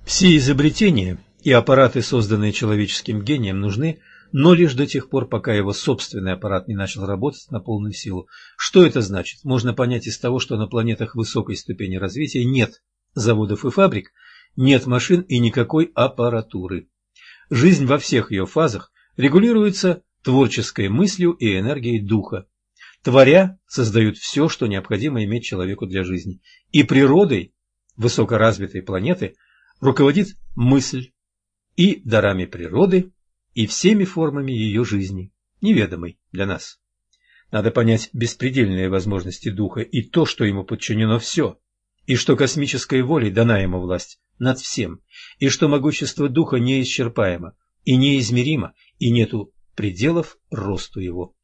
Все изобретения и аппараты, созданные человеческим гением, нужны но лишь до тех пор, пока его собственный аппарат не начал работать на полную силу. Что это значит? Можно понять из того, что на планетах высокой ступени развития нет заводов и фабрик, нет машин и никакой аппаратуры. Жизнь во всех ее фазах регулируется творческой мыслью и энергией духа. Творя, создают все, что необходимо иметь человеку для жизни. И природой высокоразвитой планеты руководит мысль, и дарами природы, и всеми формами ее жизни, неведомой для нас. Надо понять беспредельные возможности духа и то, что ему подчинено все, и что космической волей дана ему власть над всем, и что могущество духа неисчерпаемо и неизмеримо, и нету пределов росту его.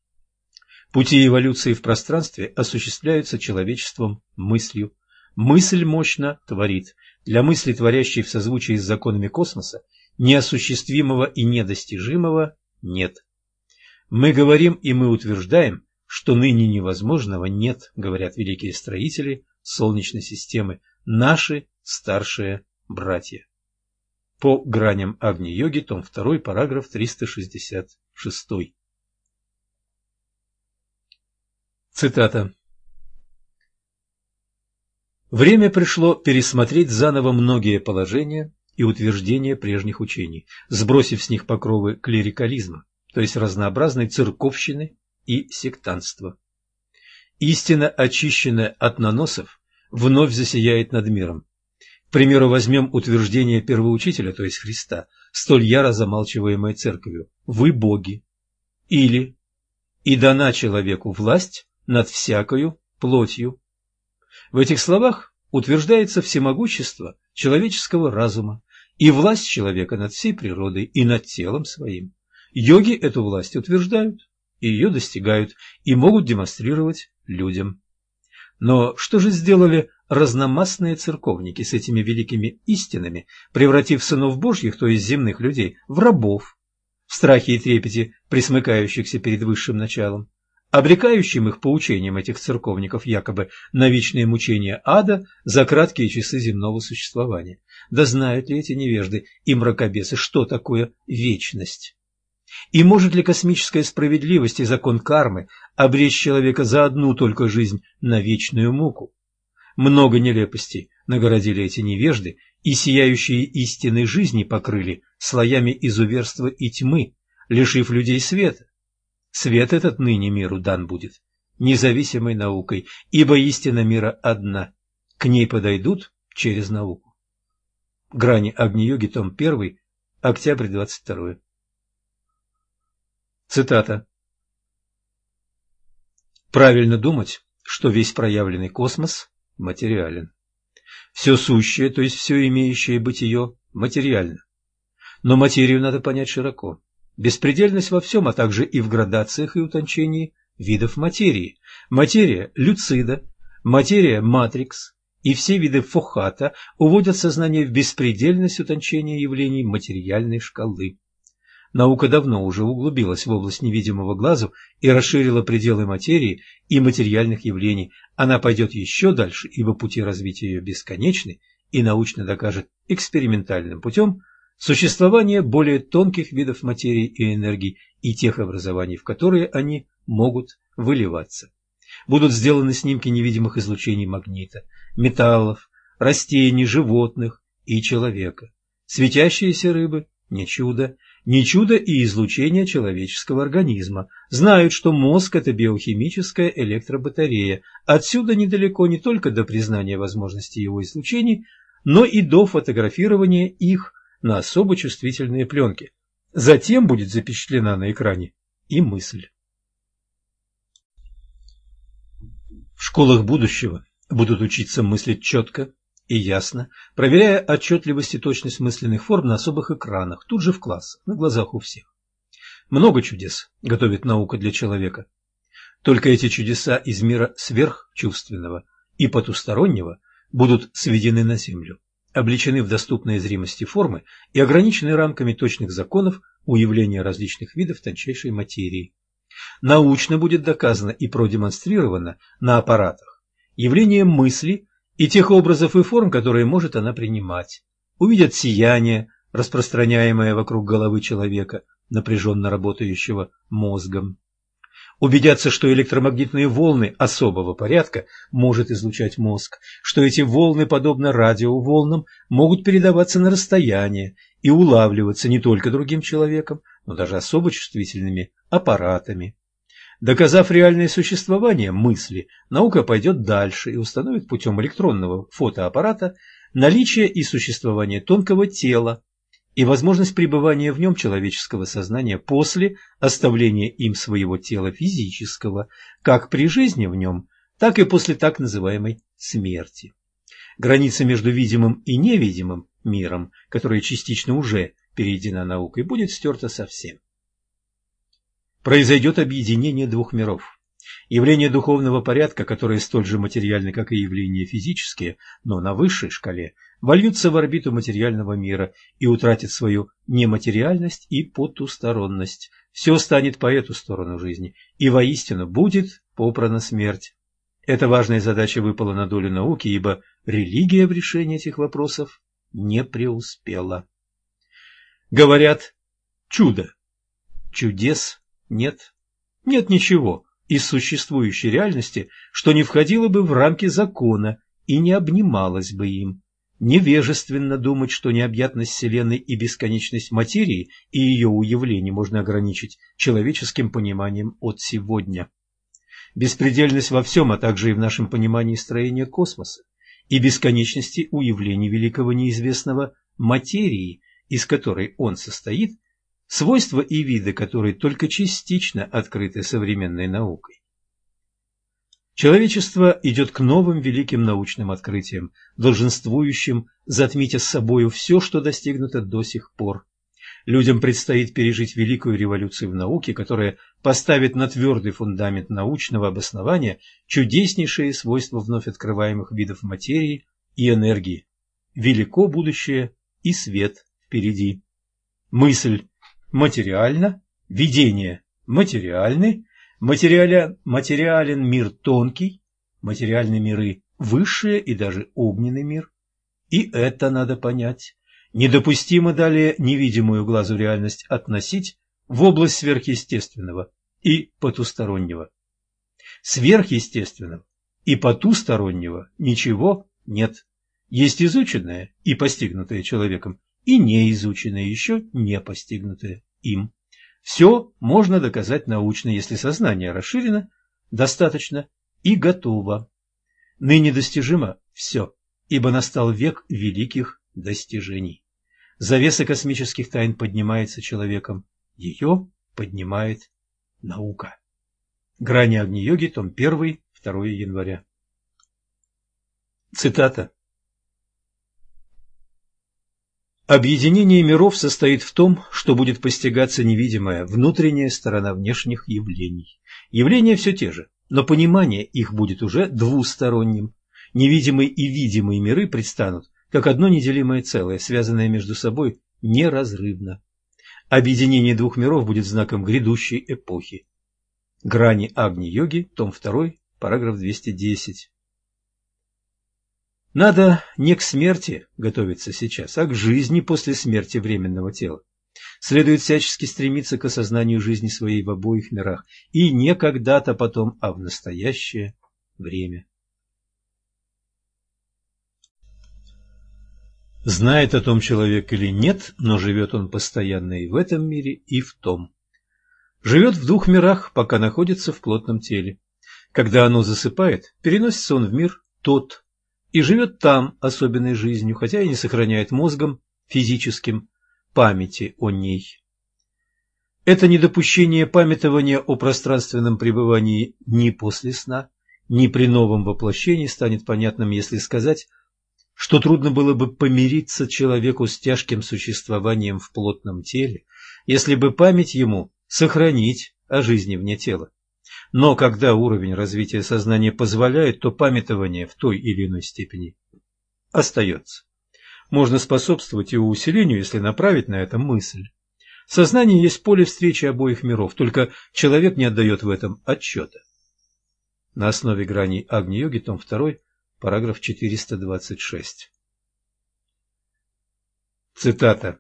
Пути эволюции в пространстве осуществляются человечеством мыслью. Мысль мощно творит. Для мысли, творящей в созвучии с законами космоса, неосуществимого и недостижимого нет. Мы говорим и мы утверждаем, что ныне невозможного нет, говорят великие строители Солнечной системы, наши старшие братья. По граням Агни-йоги, том 2, параграф 366. Цитата. Время пришло пересмотреть заново многие положения и утверждения прежних учений, сбросив с них покровы клерикализма, то есть разнообразной церковщины и сектантства. Истина, очищенная от наносов, вновь засияет над миром. К примеру, возьмем утверждение первоучителя, то есть Христа, столь яро замалчиваемое церковью «Вы боги» или «И дана человеку власть над всякою плотью». В этих словах утверждается всемогущество человеческого разума и власть человека над всей природой и над телом своим. Йоги эту власть утверждают, и ее достигают, и могут демонстрировать людям. Но что же сделали разномастные церковники с этими великими истинами, превратив сынов Божьих, то есть земных людей, в рабов, в страхе и трепете, присмыкающихся перед высшим началом, обрекающим их поучением этих церковников якобы на вечные мучения ада за краткие часы земного существования. Да знают ли эти невежды и мракобесы, что такое вечность? И может ли космическая справедливость и закон кармы обречь человека за одну только жизнь на вечную муку? Много нелепостей нагородили эти невежды, и сияющие истины жизни покрыли слоями изуверства и тьмы, лишив людей света. Свет этот ныне миру дан будет, независимой наукой, ибо истина мира одна, к ней подойдут через науку. Грани Агни-йоги, том 1, октябрь 22. Цитата. Правильно думать, что весь проявленный космос материален. Все сущее, то есть все имеющее бытие, материально. Но материю надо понять широко. Беспредельность во всем, а также и в градациях и утончении видов материи. Материя – люцида, материя – матрикс, и все виды фохата уводят сознание в беспредельность утончения явлений материальной шкалы. Наука давно уже углубилась в область невидимого глазу и расширила пределы материи и материальных явлений. Она пойдет еще дальше, ибо пути развития ее бесконечны и научно докажет экспериментальным путем существование более тонких видов материи и энергии и тех образований, в которые они могут выливаться. Будут сделаны снимки невидимых излучений магнита, металлов, растений, животных и человека. Светящиеся рыбы – не чудо, не чудо и излучение человеческого организма. Знают, что мозг – это биохимическая электробатарея. Отсюда недалеко не только до признания возможности его излучений, но и до фотографирования их на особо чувствительные пленки. Затем будет запечатлена на экране и мысль. В школах будущего будут учиться мыслить четко, и ясно, проверяя отчетливость и точность мысленных форм на особых экранах, тут же в класс, на глазах у всех. Много чудес готовит наука для человека. Только эти чудеса из мира сверхчувственного и потустороннего будут сведены на землю, облечены в доступные зримости формы и ограничены рамками точных законов уявления различных видов тончайшей материи. Научно будет доказано и продемонстрировано на аппаратах явление мысли и тех образов и форм, которые может она принимать. Увидят сияние, распространяемое вокруг головы человека, напряженно работающего мозгом. Убедятся, что электромагнитные волны особого порядка может излучать мозг, что эти волны, подобно радиоволнам, могут передаваться на расстояние и улавливаться не только другим человеком, но даже особо чувствительными аппаратами. Доказав реальное существование мысли, наука пойдет дальше и установит путем электронного фотоаппарата наличие и существование тонкого тела, и возможность пребывания в нем человеческого сознания после оставления им своего тела физического, как при жизни в нем, так и после так называемой смерти. Граница между видимым и невидимым миром, которая частично уже перейдена наукой, будет стерта совсем. Произойдет объединение двух миров. Явления духовного порядка, которые столь же материальны, как и явления физические, но на высшей шкале – вольются в орбиту материального мира и утратят свою нематериальность и потусторонность. Все станет по эту сторону жизни, и воистину будет попрана смерть. Эта важная задача выпала на долю науки, ибо религия в решении этих вопросов не преуспела. Говорят, чудо. Чудес нет. Нет ничего из существующей реальности, что не входило бы в рамки закона и не обнималось бы им. Невежественно думать, что необъятность Вселенной и бесконечность материи и ее уявлений можно ограничить человеческим пониманием от сегодня. Беспредельность во всем, а также и в нашем понимании строения космоса и бесконечности уявлений великого неизвестного материи, из которой он состоит, свойства и виды которые только частично открыты современной наукой. Человечество идет к новым великим научным открытиям, долженствующим затмить с собою все, что достигнуто до сих пор. Людям предстоит пережить великую революцию в науке, которая поставит на твердый фундамент научного обоснования чудеснейшие свойства вновь открываемых видов материи и энергии. Велико будущее и свет впереди. Мысль материальна, видение материальны, Материаля... Материален мир тонкий, материальные миры высшие и даже огненный мир. И это надо понять. Недопустимо далее невидимую глазу реальность относить в область сверхъестественного и потустороннего. Сверхъестественного и потустороннего ничего нет. Есть изученное и постигнутое человеком, и неизученное еще не постигнутое им. Все можно доказать научно, если сознание расширено достаточно и готово. Ныне достижимо все, ибо настал век великих достижений. Завеса космических тайн поднимается человеком, ее поднимает наука. Грани Агни-йоги, том 1, 2 января. Цитата. Объединение миров состоит в том, что будет постигаться невидимая внутренняя сторона внешних явлений. Явления все те же, но понимание их будет уже двусторонним. Невидимые и видимые миры предстанут как одно неделимое целое, связанное между собой неразрывно. Объединение двух миров будет знаком грядущей эпохи. Грани Агни-йоги, том 2, параграф 210. Надо не к смерти готовиться сейчас, а к жизни после смерти временного тела. Следует всячески стремиться к осознанию жизни своей в обоих мирах, и не когда-то потом, а в настоящее время. Знает о том человек или нет, но живет он постоянно и в этом мире, и в том. Живет в двух мирах, пока находится в плотном теле. Когда оно засыпает, переносится он в мир тот, и живет там особенной жизнью, хотя и не сохраняет мозгом физическим памяти о ней. Это недопущение памятования о пространственном пребывании ни после сна, ни при новом воплощении станет понятным, если сказать, что трудно было бы помириться человеку с тяжким существованием в плотном теле, если бы память ему сохранить о жизни вне тела. Но когда уровень развития сознания позволяет, то памятование в той или иной степени остается. Можно способствовать его усилению, если направить на это мысль. Сознание есть поле встречи обоих миров, только человек не отдает в этом отчета. На основе граней Агни-йоги, том 2, параграф 426. Цитата.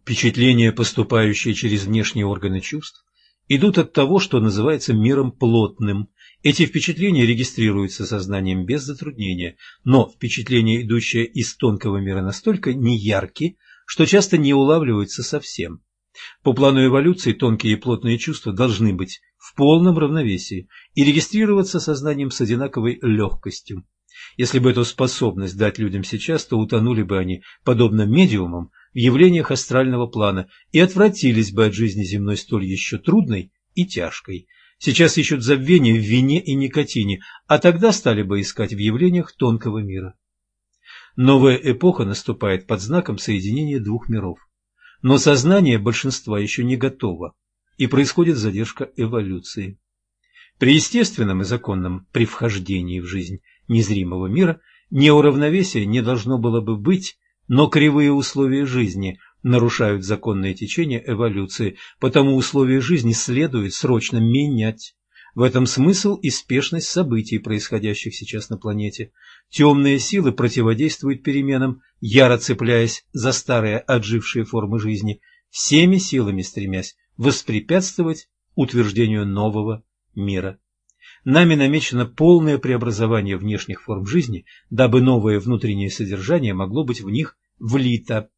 Впечатления, поступающие через внешние органы чувств, идут от того, что называется миром плотным. Эти впечатления регистрируются сознанием без затруднения, но впечатления, идущие из тонкого мира, настолько неярки, что часто не улавливаются совсем. По плану эволюции тонкие и плотные чувства должны быть в полном равновесии и регистрироваться сознанием с одинаковой легкостью. Если бы эту способность дать людям сейчас, то утонули бы они, подобно медиумам, в явлениях астрального плана и отвратились бы от жизни земной столь еще трудной и тяжкой. Сейчас ищут забвение в вине и никотине, а тогда стали бы искать в явлениях тонкого мира. Новая эпоха наступает под знаком соединения двух миров. Но сознание большинства еще не готово, и происходит задержка эволюции. При естественном и законном при вхождении в жизнь незримого мира неуравновесия не должно было бы быть, но кривые условия жизни нарушают законное течение эволюции, потому условия жизни следует срочно менять. В этом смысл и спешность событий, происходящих сейчас на планете. Темные силы противодействуют переменам, яро цепляясь за старые отжившие формы жизни, всеми силами стремясь воспрепятствовать утверждению нового мира. Нами намечено полное преобразование внешних форм жизни, дабы новое внутреннее содержание могло быть в них влито.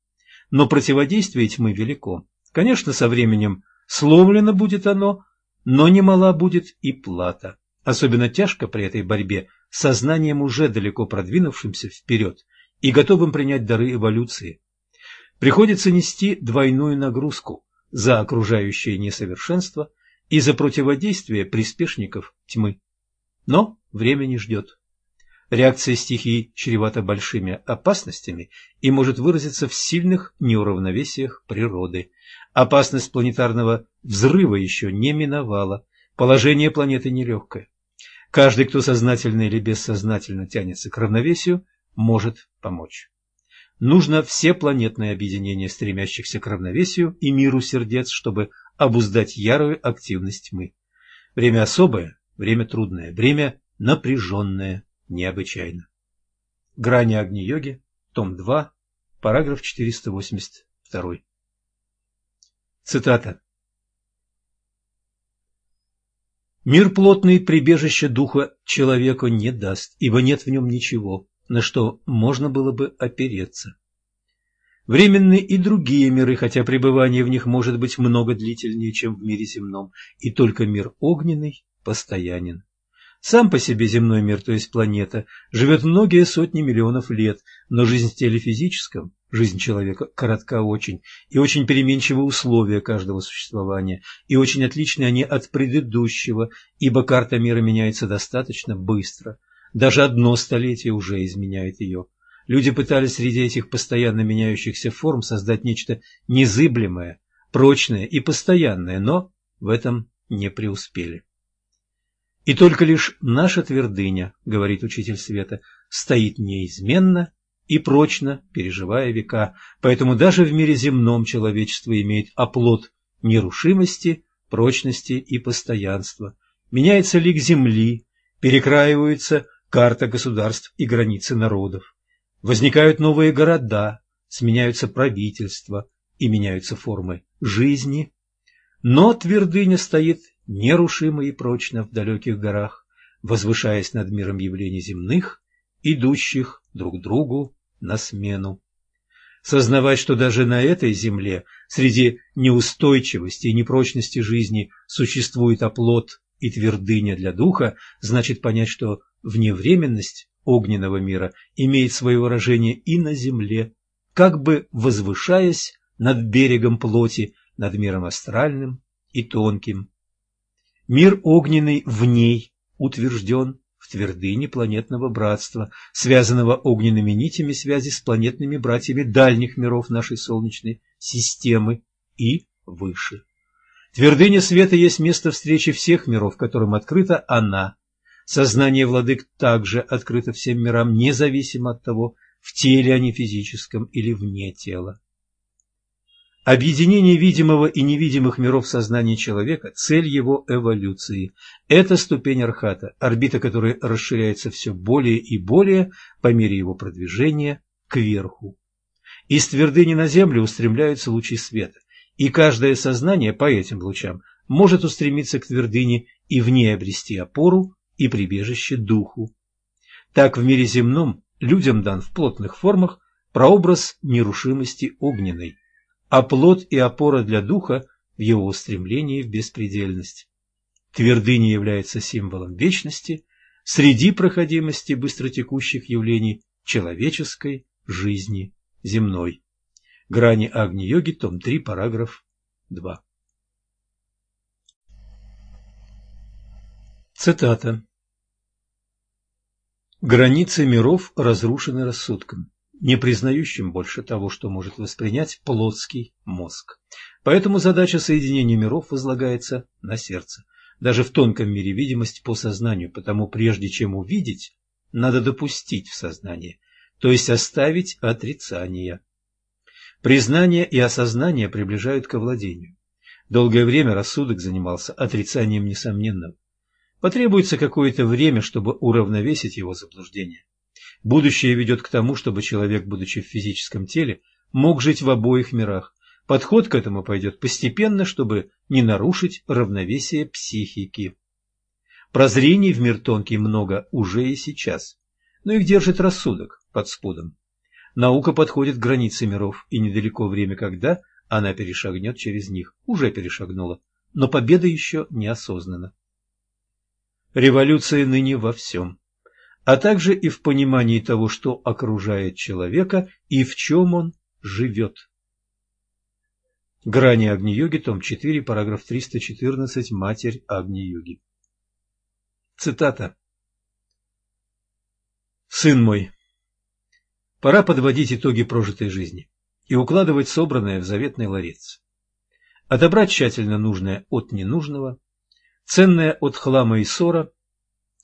Но противодействие тьмы велико. Конечно, со временем сломлено будет оно, но немала будет и плата. Особенно тяжко при этой борьбе сознанием уже далеко продвинувшимся вперед и готовым принять дары эволюции. Приходится нести двойную нагрузку за окружающее несовершенство и за противодействие приспешников тьмы. Но время не ждет. Реакция стихий чревата большими опасностями и может выразиться в сильных неуравновесиях природы. Опасность планетарного взрыва еще не миновала. Положение планеты нелегкое. Каждый, кто сознательно или бессознательно тянется к равновесию, может помочь. Нужно всепланетное объединение стремящихся к равновесию и миру сердец, чтобы обуздать ярую активность тьмы. Время особое, время трудное, время напряженное необычайно. Грани Агни-йоги, том 2, параграф 482. Цитата. Мир плотный прибежище духа человеку не даст, ибо нет в нем ничего, на что можно было бы опереться. Временны и другие миры, хотя пребывание в них может быть много длительнее, чем в мире земном, и только мир огненный постоянен. Сам по себе земной мир, то есть планета, живет многие сотни миллионов лет, но жизнь в теле физическом, жизнь человека коротка очень, и очень переменчивы условия каждого существования, и очень отличны они от предыдущего, ибо карта мира меняется достаточно быстро. Даже одно столетие уже изменяет ее. Люди пытались среди этих постоянно меняющихся форм создать нечто незыблемое, прочное и постоянное, но в этом не преуспели. И только лишь наша твердыня, говорит учитель света, стоит неизменно и прочно, переживая века, поэтому даже в мире земном человечество имеет оплот нерушимости, прочности и постоянства. Меняется лик земли, перекраиваются карта государств и границы народов. Возникают новые города, сменяются правительства и меняются формы жизни. Но твердыня стоит нерушимо и прочно в далеких горах, возвышаясь над миром явлений земных, идущих друг другу на смену. Сознавать, что даже на этой земле, среди неустойчивости и непрочности жизни, существует оплот и твердыня для духа, значит понять, что вневременность огненного мира имеет свое выражение и на земле, как бы возвышаясь над берегом плоти, над миром астральным и тонким. Мир огненный в ней утвержден в твердыне планетного братства, связанного огненными нитями связи с планетными братьями дальних миров нашей Солнечной системы и выше. Твердыня света есть место встречи всех миров, которым открыта она. Сознание владык также открыто всем мирам, независимо от того, в теле они физическом или вне тела. Объединение видимого и невидимых миров сознания человека – цель его эволюции. Это ступень архата, орбита которой расширяется все более и более по мере его продвижения кверху. Из твердыни на землю устремляются лучи света, и каждое сознание по этим лучам может устремиться к твердыне и в ней обрести опору и прибежище духу. Так в мире земном людям дан в плотных формах прообраз нерушимости огненной, а плод и опора для духа в его устремлении в беспредельность. Твердыня является символом вечности среди проходимости быстротекущих явлений человеческой жизни земной. Грани Агни-йоги, том 3, параграф 2. Цитата. Границы миров разрушены рассудком, не признающим больше того, что может воспринять плотский мозг. Поэтому задача соединения миров возлагается на сердце. Даже в тонком мире видимость по сознанию, потому прежде чем увидеть, надо допустить в сознание, то есть оставить отрицание. Признание и осознание приближают к овладению. Долгое время рассудок занимался отрицанием несомненного. Потребуется какое-то время, чтобы уравновесить его заблуждение. Будущее ведет к тому, чтобы человек, будучи в физическом теле, мог жить в обоих мирах. Подход к этому пойдет постепенно, чтобы не нарушить равновесие психики. Прозрений в мир тонкий много уже и сейчас, но их держит рассудок под спудом. Наука подходит к границе миров, и недалеко время, когда она перешагнет через них, уже перешагнула, но победа еще не осознана. Революция ныне во всем, а также и в понимании того, что окружает человека и в чем он живет. Грани Агни-йоги, том 4, параграф 314, Матерь Агни-йоги. Цитата. «Сын мой, пора подводить итоги прожитой жизни и укладывать собранное в заветный ларец. Отобрать тщательно нужное от ненужного, ценное от хлама и ссора,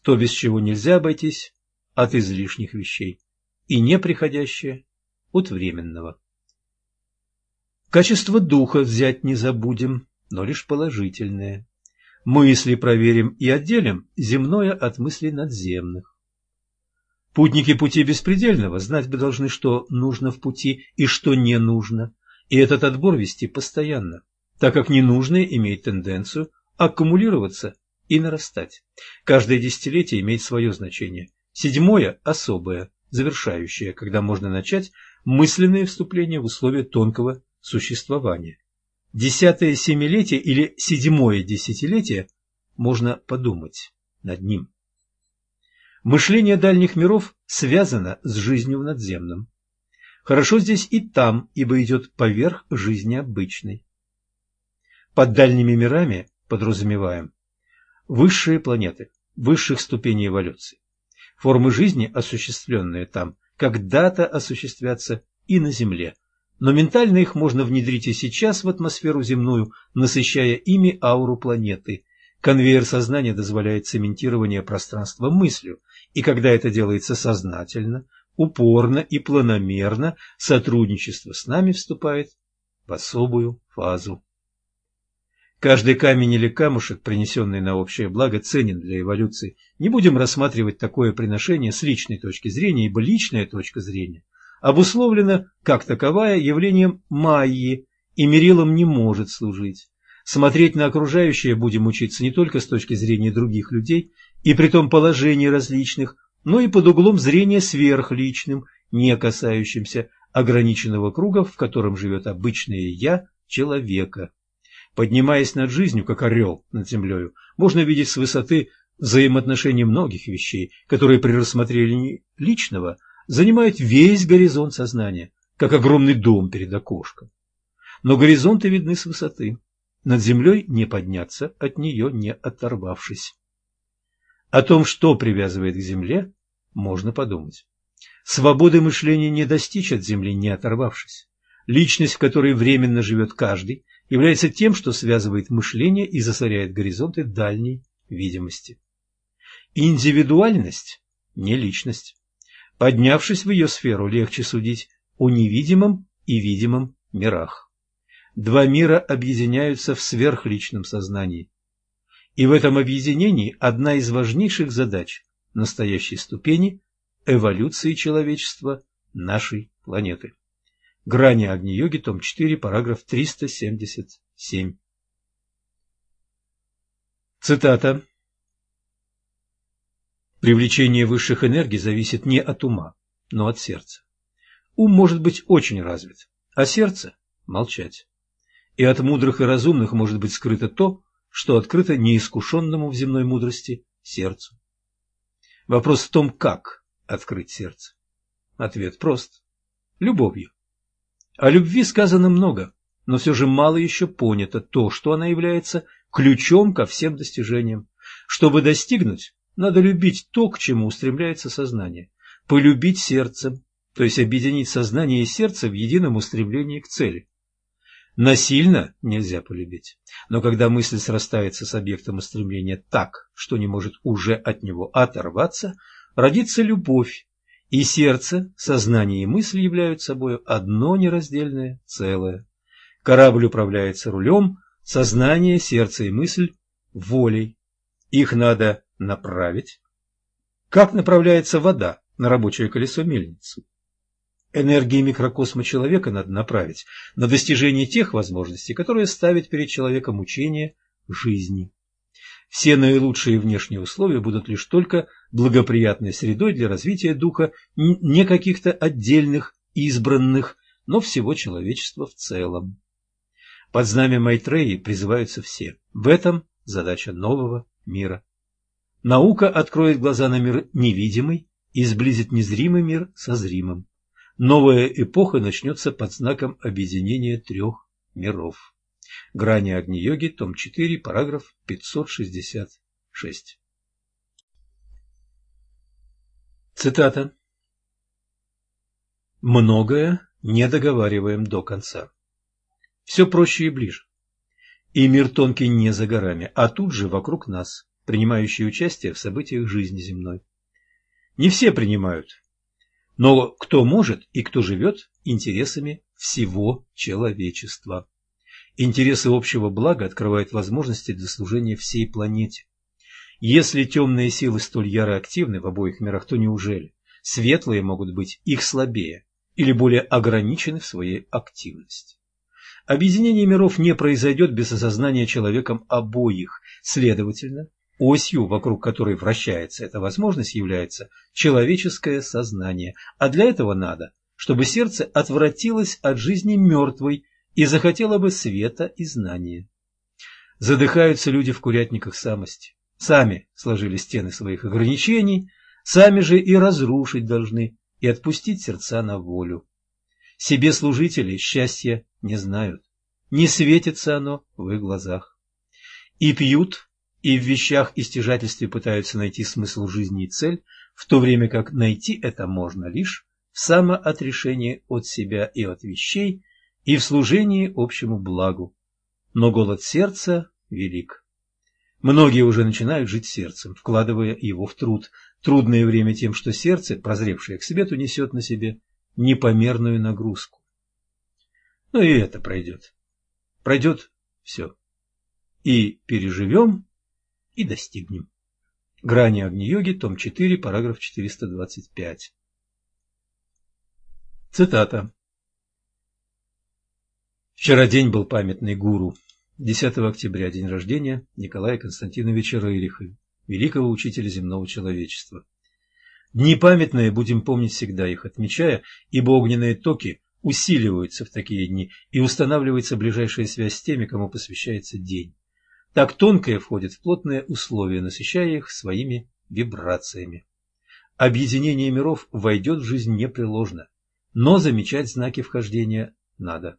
то, без чего нельзя обойтись, от излишних вещей, и неприходящее от временного. Качество духа взять не забудем, но лишь положительное. Мысли проверим и отделим земное от мыслей надземных. Путники пути беспредельного знать бы должны, что нужно в пути и что не нужно, и этот отбор вести постоянно, так как ненужное имеет тенденцию аккумулироваться и нарастать. Каждое десятилетие имеет свое значение. Седьмое – особое, завершающее, когда можно начать мысленное вступление в условия тонкого существования. Десятое семилетие или седьмое десятилетие можно подумать над ним. Мышление дальних миров связано с жизнью в надземном. Хорошо здесь и там, ибо идет поверх жизни обычной. Под дальними мирами подразумеваем высшие планеты, высших ступеней эволюции. Формы жизни, осуществленные там, когда-то осуществятся и на Земле, но ментально их можно внедрить и сейчас в атмосферу земную, насыщая ими ауру планеты. Конвейер сознания дозволяет цементирование пространства мыслью, и когда это делается сознательно, упорно и планомерно, сотрудничество с нами вступает в особую фазу. Каждый камень или камушек, принесенный на общее благо, ценен для эволюции. Не будем рассматривать такое приношение с личной точки зрения, ибо личная точка зрения обусловлена, как таковая, явлением майи и мерилом не может служить. Смотреть на окружающее будем учиться не только с точки зрения других людей, и при том положений различных, но и под углом зрения сверхличным, не касающимся ограниченного круга, в котором живет обычное «я» человека. Поднимаясь над жизнью, как орел над землею, можно видеть с высоты взаимоотношения многих вещей, которые при рассмотрении личного – занимают весь горизонт сознания, как огромный дом перед окошком. Но горизонты видны с высоты. Над землей не подняться, от нее не оторвавшись. О том, что привязывает к земле, можно подумать. Свободы мышления не достичь от земли, не оторвавшись. Личность, в которой временно живет каждый, является тем, что связывает мышление и засоряет горизонты дальней видимости. Индивидуальность – не личность. Поднявшись в ее сферу, легче судить о невидимом и видимом мирах. Два мира объединяются в сверхличном сознании. И в этом объединении одна из важнейших задач настоящей ступени эволюции человечества нашей планеты. Грани Агни-йоги, том 4, параграф 377. Цитата. Привлечение высших энергий зависит не от ума, но от сердца. Ум может быть очень развит, а сердце – молчать. И от мудрых и разумных может быть скрыто то, что открыто неискушенному в земной мудрости сердцу. Вопрос в том, как открыть сердце. Ответ прост – любовью. О любви сказано много, но все же мало еще понято то, что она является ключом ко всем достижениям. Чтобы достигнуть, надо любить то, к чему устремляется сознание. Полюбить сердцем, то есть объединить сознание и сердце в едином устремлении к цели. Насильно нельзя полюбить, но когда мысль срастается с объектом устремления так, что не может уже от него оторваться, родится любовь, и сердце, сознание и мысль являются собой одно нераздельное целое. Корабль управляется рулем, сознание, сердце и мысль – волей. Их надо направить. Как направляется вода на рабочее колесо мельницы? Энергии микрокосма человека надо направить на достижение тех возможностей, которые ставят перед человеком учение жизни. Все наилучшие внешние условия будут лишь только благоприятной средой для развития духа не каких-то отдельных, избранных, но всего человечества в целом. Под знамя Майтреи призываются все. В этом задача нового мира. Наука откроет глаза на мир невидимый и сблизит незримый мир со зримым. Новая эпоха начнется под знаком объединения трех миров. Грани Агни-йоги, том 4, параграф 566. Цитата. Многое не договариваем до конца. Все проще и ближе. И мир тонкий не за горами, а тут же вокруг нас, принимающие участие в событиях жизни земной. Не все принимают но кто может и кто живет интересами всего человечества. Интересы общего блага открывают возможности для служения всей планете. Если темные силы столь яро активны в обоих мирах, то неужели светлые могут быть их слабее или более ограничены в своей активности? Объединение миров не произойдет без осознания человеком обоих, следовательно, Осью, вокруг которой вращается эта возможность, является человеческое сознание, а для этого надо, чтобы сердце отвратилось от жизни мертвой и захотело бы света и знания. Задыхаются люди в курятниках самости, сами сложили стены своих ограничений, сами же и разрушить должны, и отпустить сердца на волю. Себе служители счастья не знают, не светится оно в их глазах. И пьют и в вещах и стяжательстве пытаются найти смысл жизни и цель, в то время как найти это можно лишь в самоотрешении от себя и от вещей и в служении общему благу. Но голод сердца велик. Многие уже начинают жить сердцем, вкладывая его в труд. Трудное время тем, что сердце, прозревшее к свету, несет на себе непомерную нагрузку. Но и это пройдет. Пройдет все. И переживем и достигнем. Грани Агни-йоги, том 4, параграф 425. Цитата. Вчера день был памятный гуру. 10 октября, день рождения Николая Константиновича Рейриха, великого учителя земного человечества. Дни памятные будем помнить всегда их, отмечая, ибо огненные токи усиливаются в такие дни, и устанавливается ближайшая связь с теми, кому посвящается день так тонкое входит в плотные условия, насыщая их своими вибрациями. Объединение миров войдет в жизнь непреложно, но замечать знаки вхождения надо.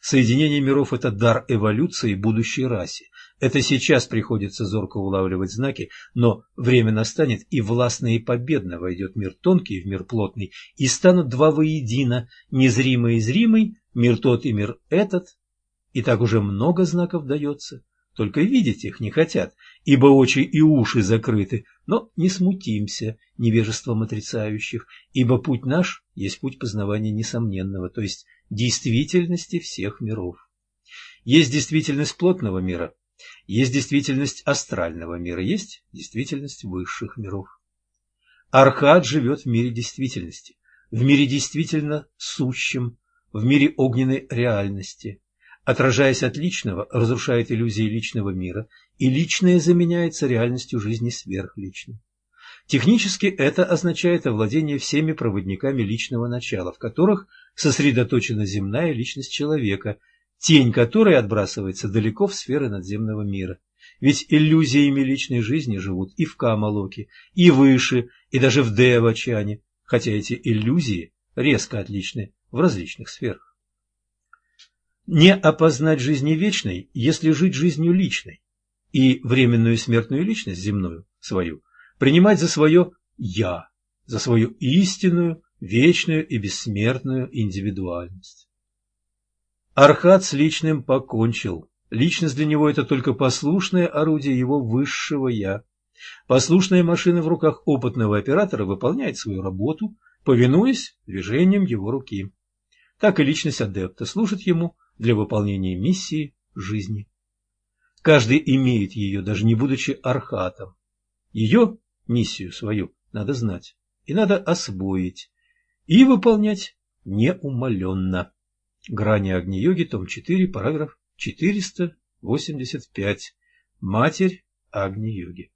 Соединение миров – это дар эволюции будущей расе. Это сейчас приходится зорко улавливать знаки, но время настанет, и властно и победно войдет мир тонкий в мир плотный, и станут два воедино, незримый и зримый, мир тот и мир этот. И так уже много знаков дается, только видеть их не хотят, ибо очи и уши закрыты, но не смутимся невежеством отрицающих, ибо путь наш есть путь познавания несомненного, то есть действительности всех миров. Есть действительность плотного мира, есть действительность астрального мира, есть действительность высших миров. Архат живет в мире действительности, в мире действительно сущем, в мире огненной реальности, отражаясь от личного, разрушает иллюзии личного мира, и личное заменяется реальностью жизни сверхличной. Технически это означает овладение всеми проводниками личного начала, в которых сосредоточена земная личность человека, тень которой отбрасывается далеко в сферы надземного мира. Ведь иллюзиями личной жизни живут и в Камалоке, и выше, и даже в Девачане, хотя эти иллюзии резко отличны в различных сферах. Не опознать жизни вечной, если жить жизнью личной, и временную смертную личность земную свою принимать за свое «я», за свою истинную, вечную и бессмертную индивидуальность. Архат с личным покончил. Личность для него – это только послушное орудие его высшего «я». Послушная машина в руках опытного оператора выполняет свою работу, повинуясь движениям его руки. Так и личность адепта служит ему для выполнения миссии жизни. Каждый имеет ее, даже не будучи архатом. Ее миссию свою надо знать и надо освоить и выполнять неумоленно. Грани Агни-йоги, том 4, параграф 485. Матерь Агни-йоги.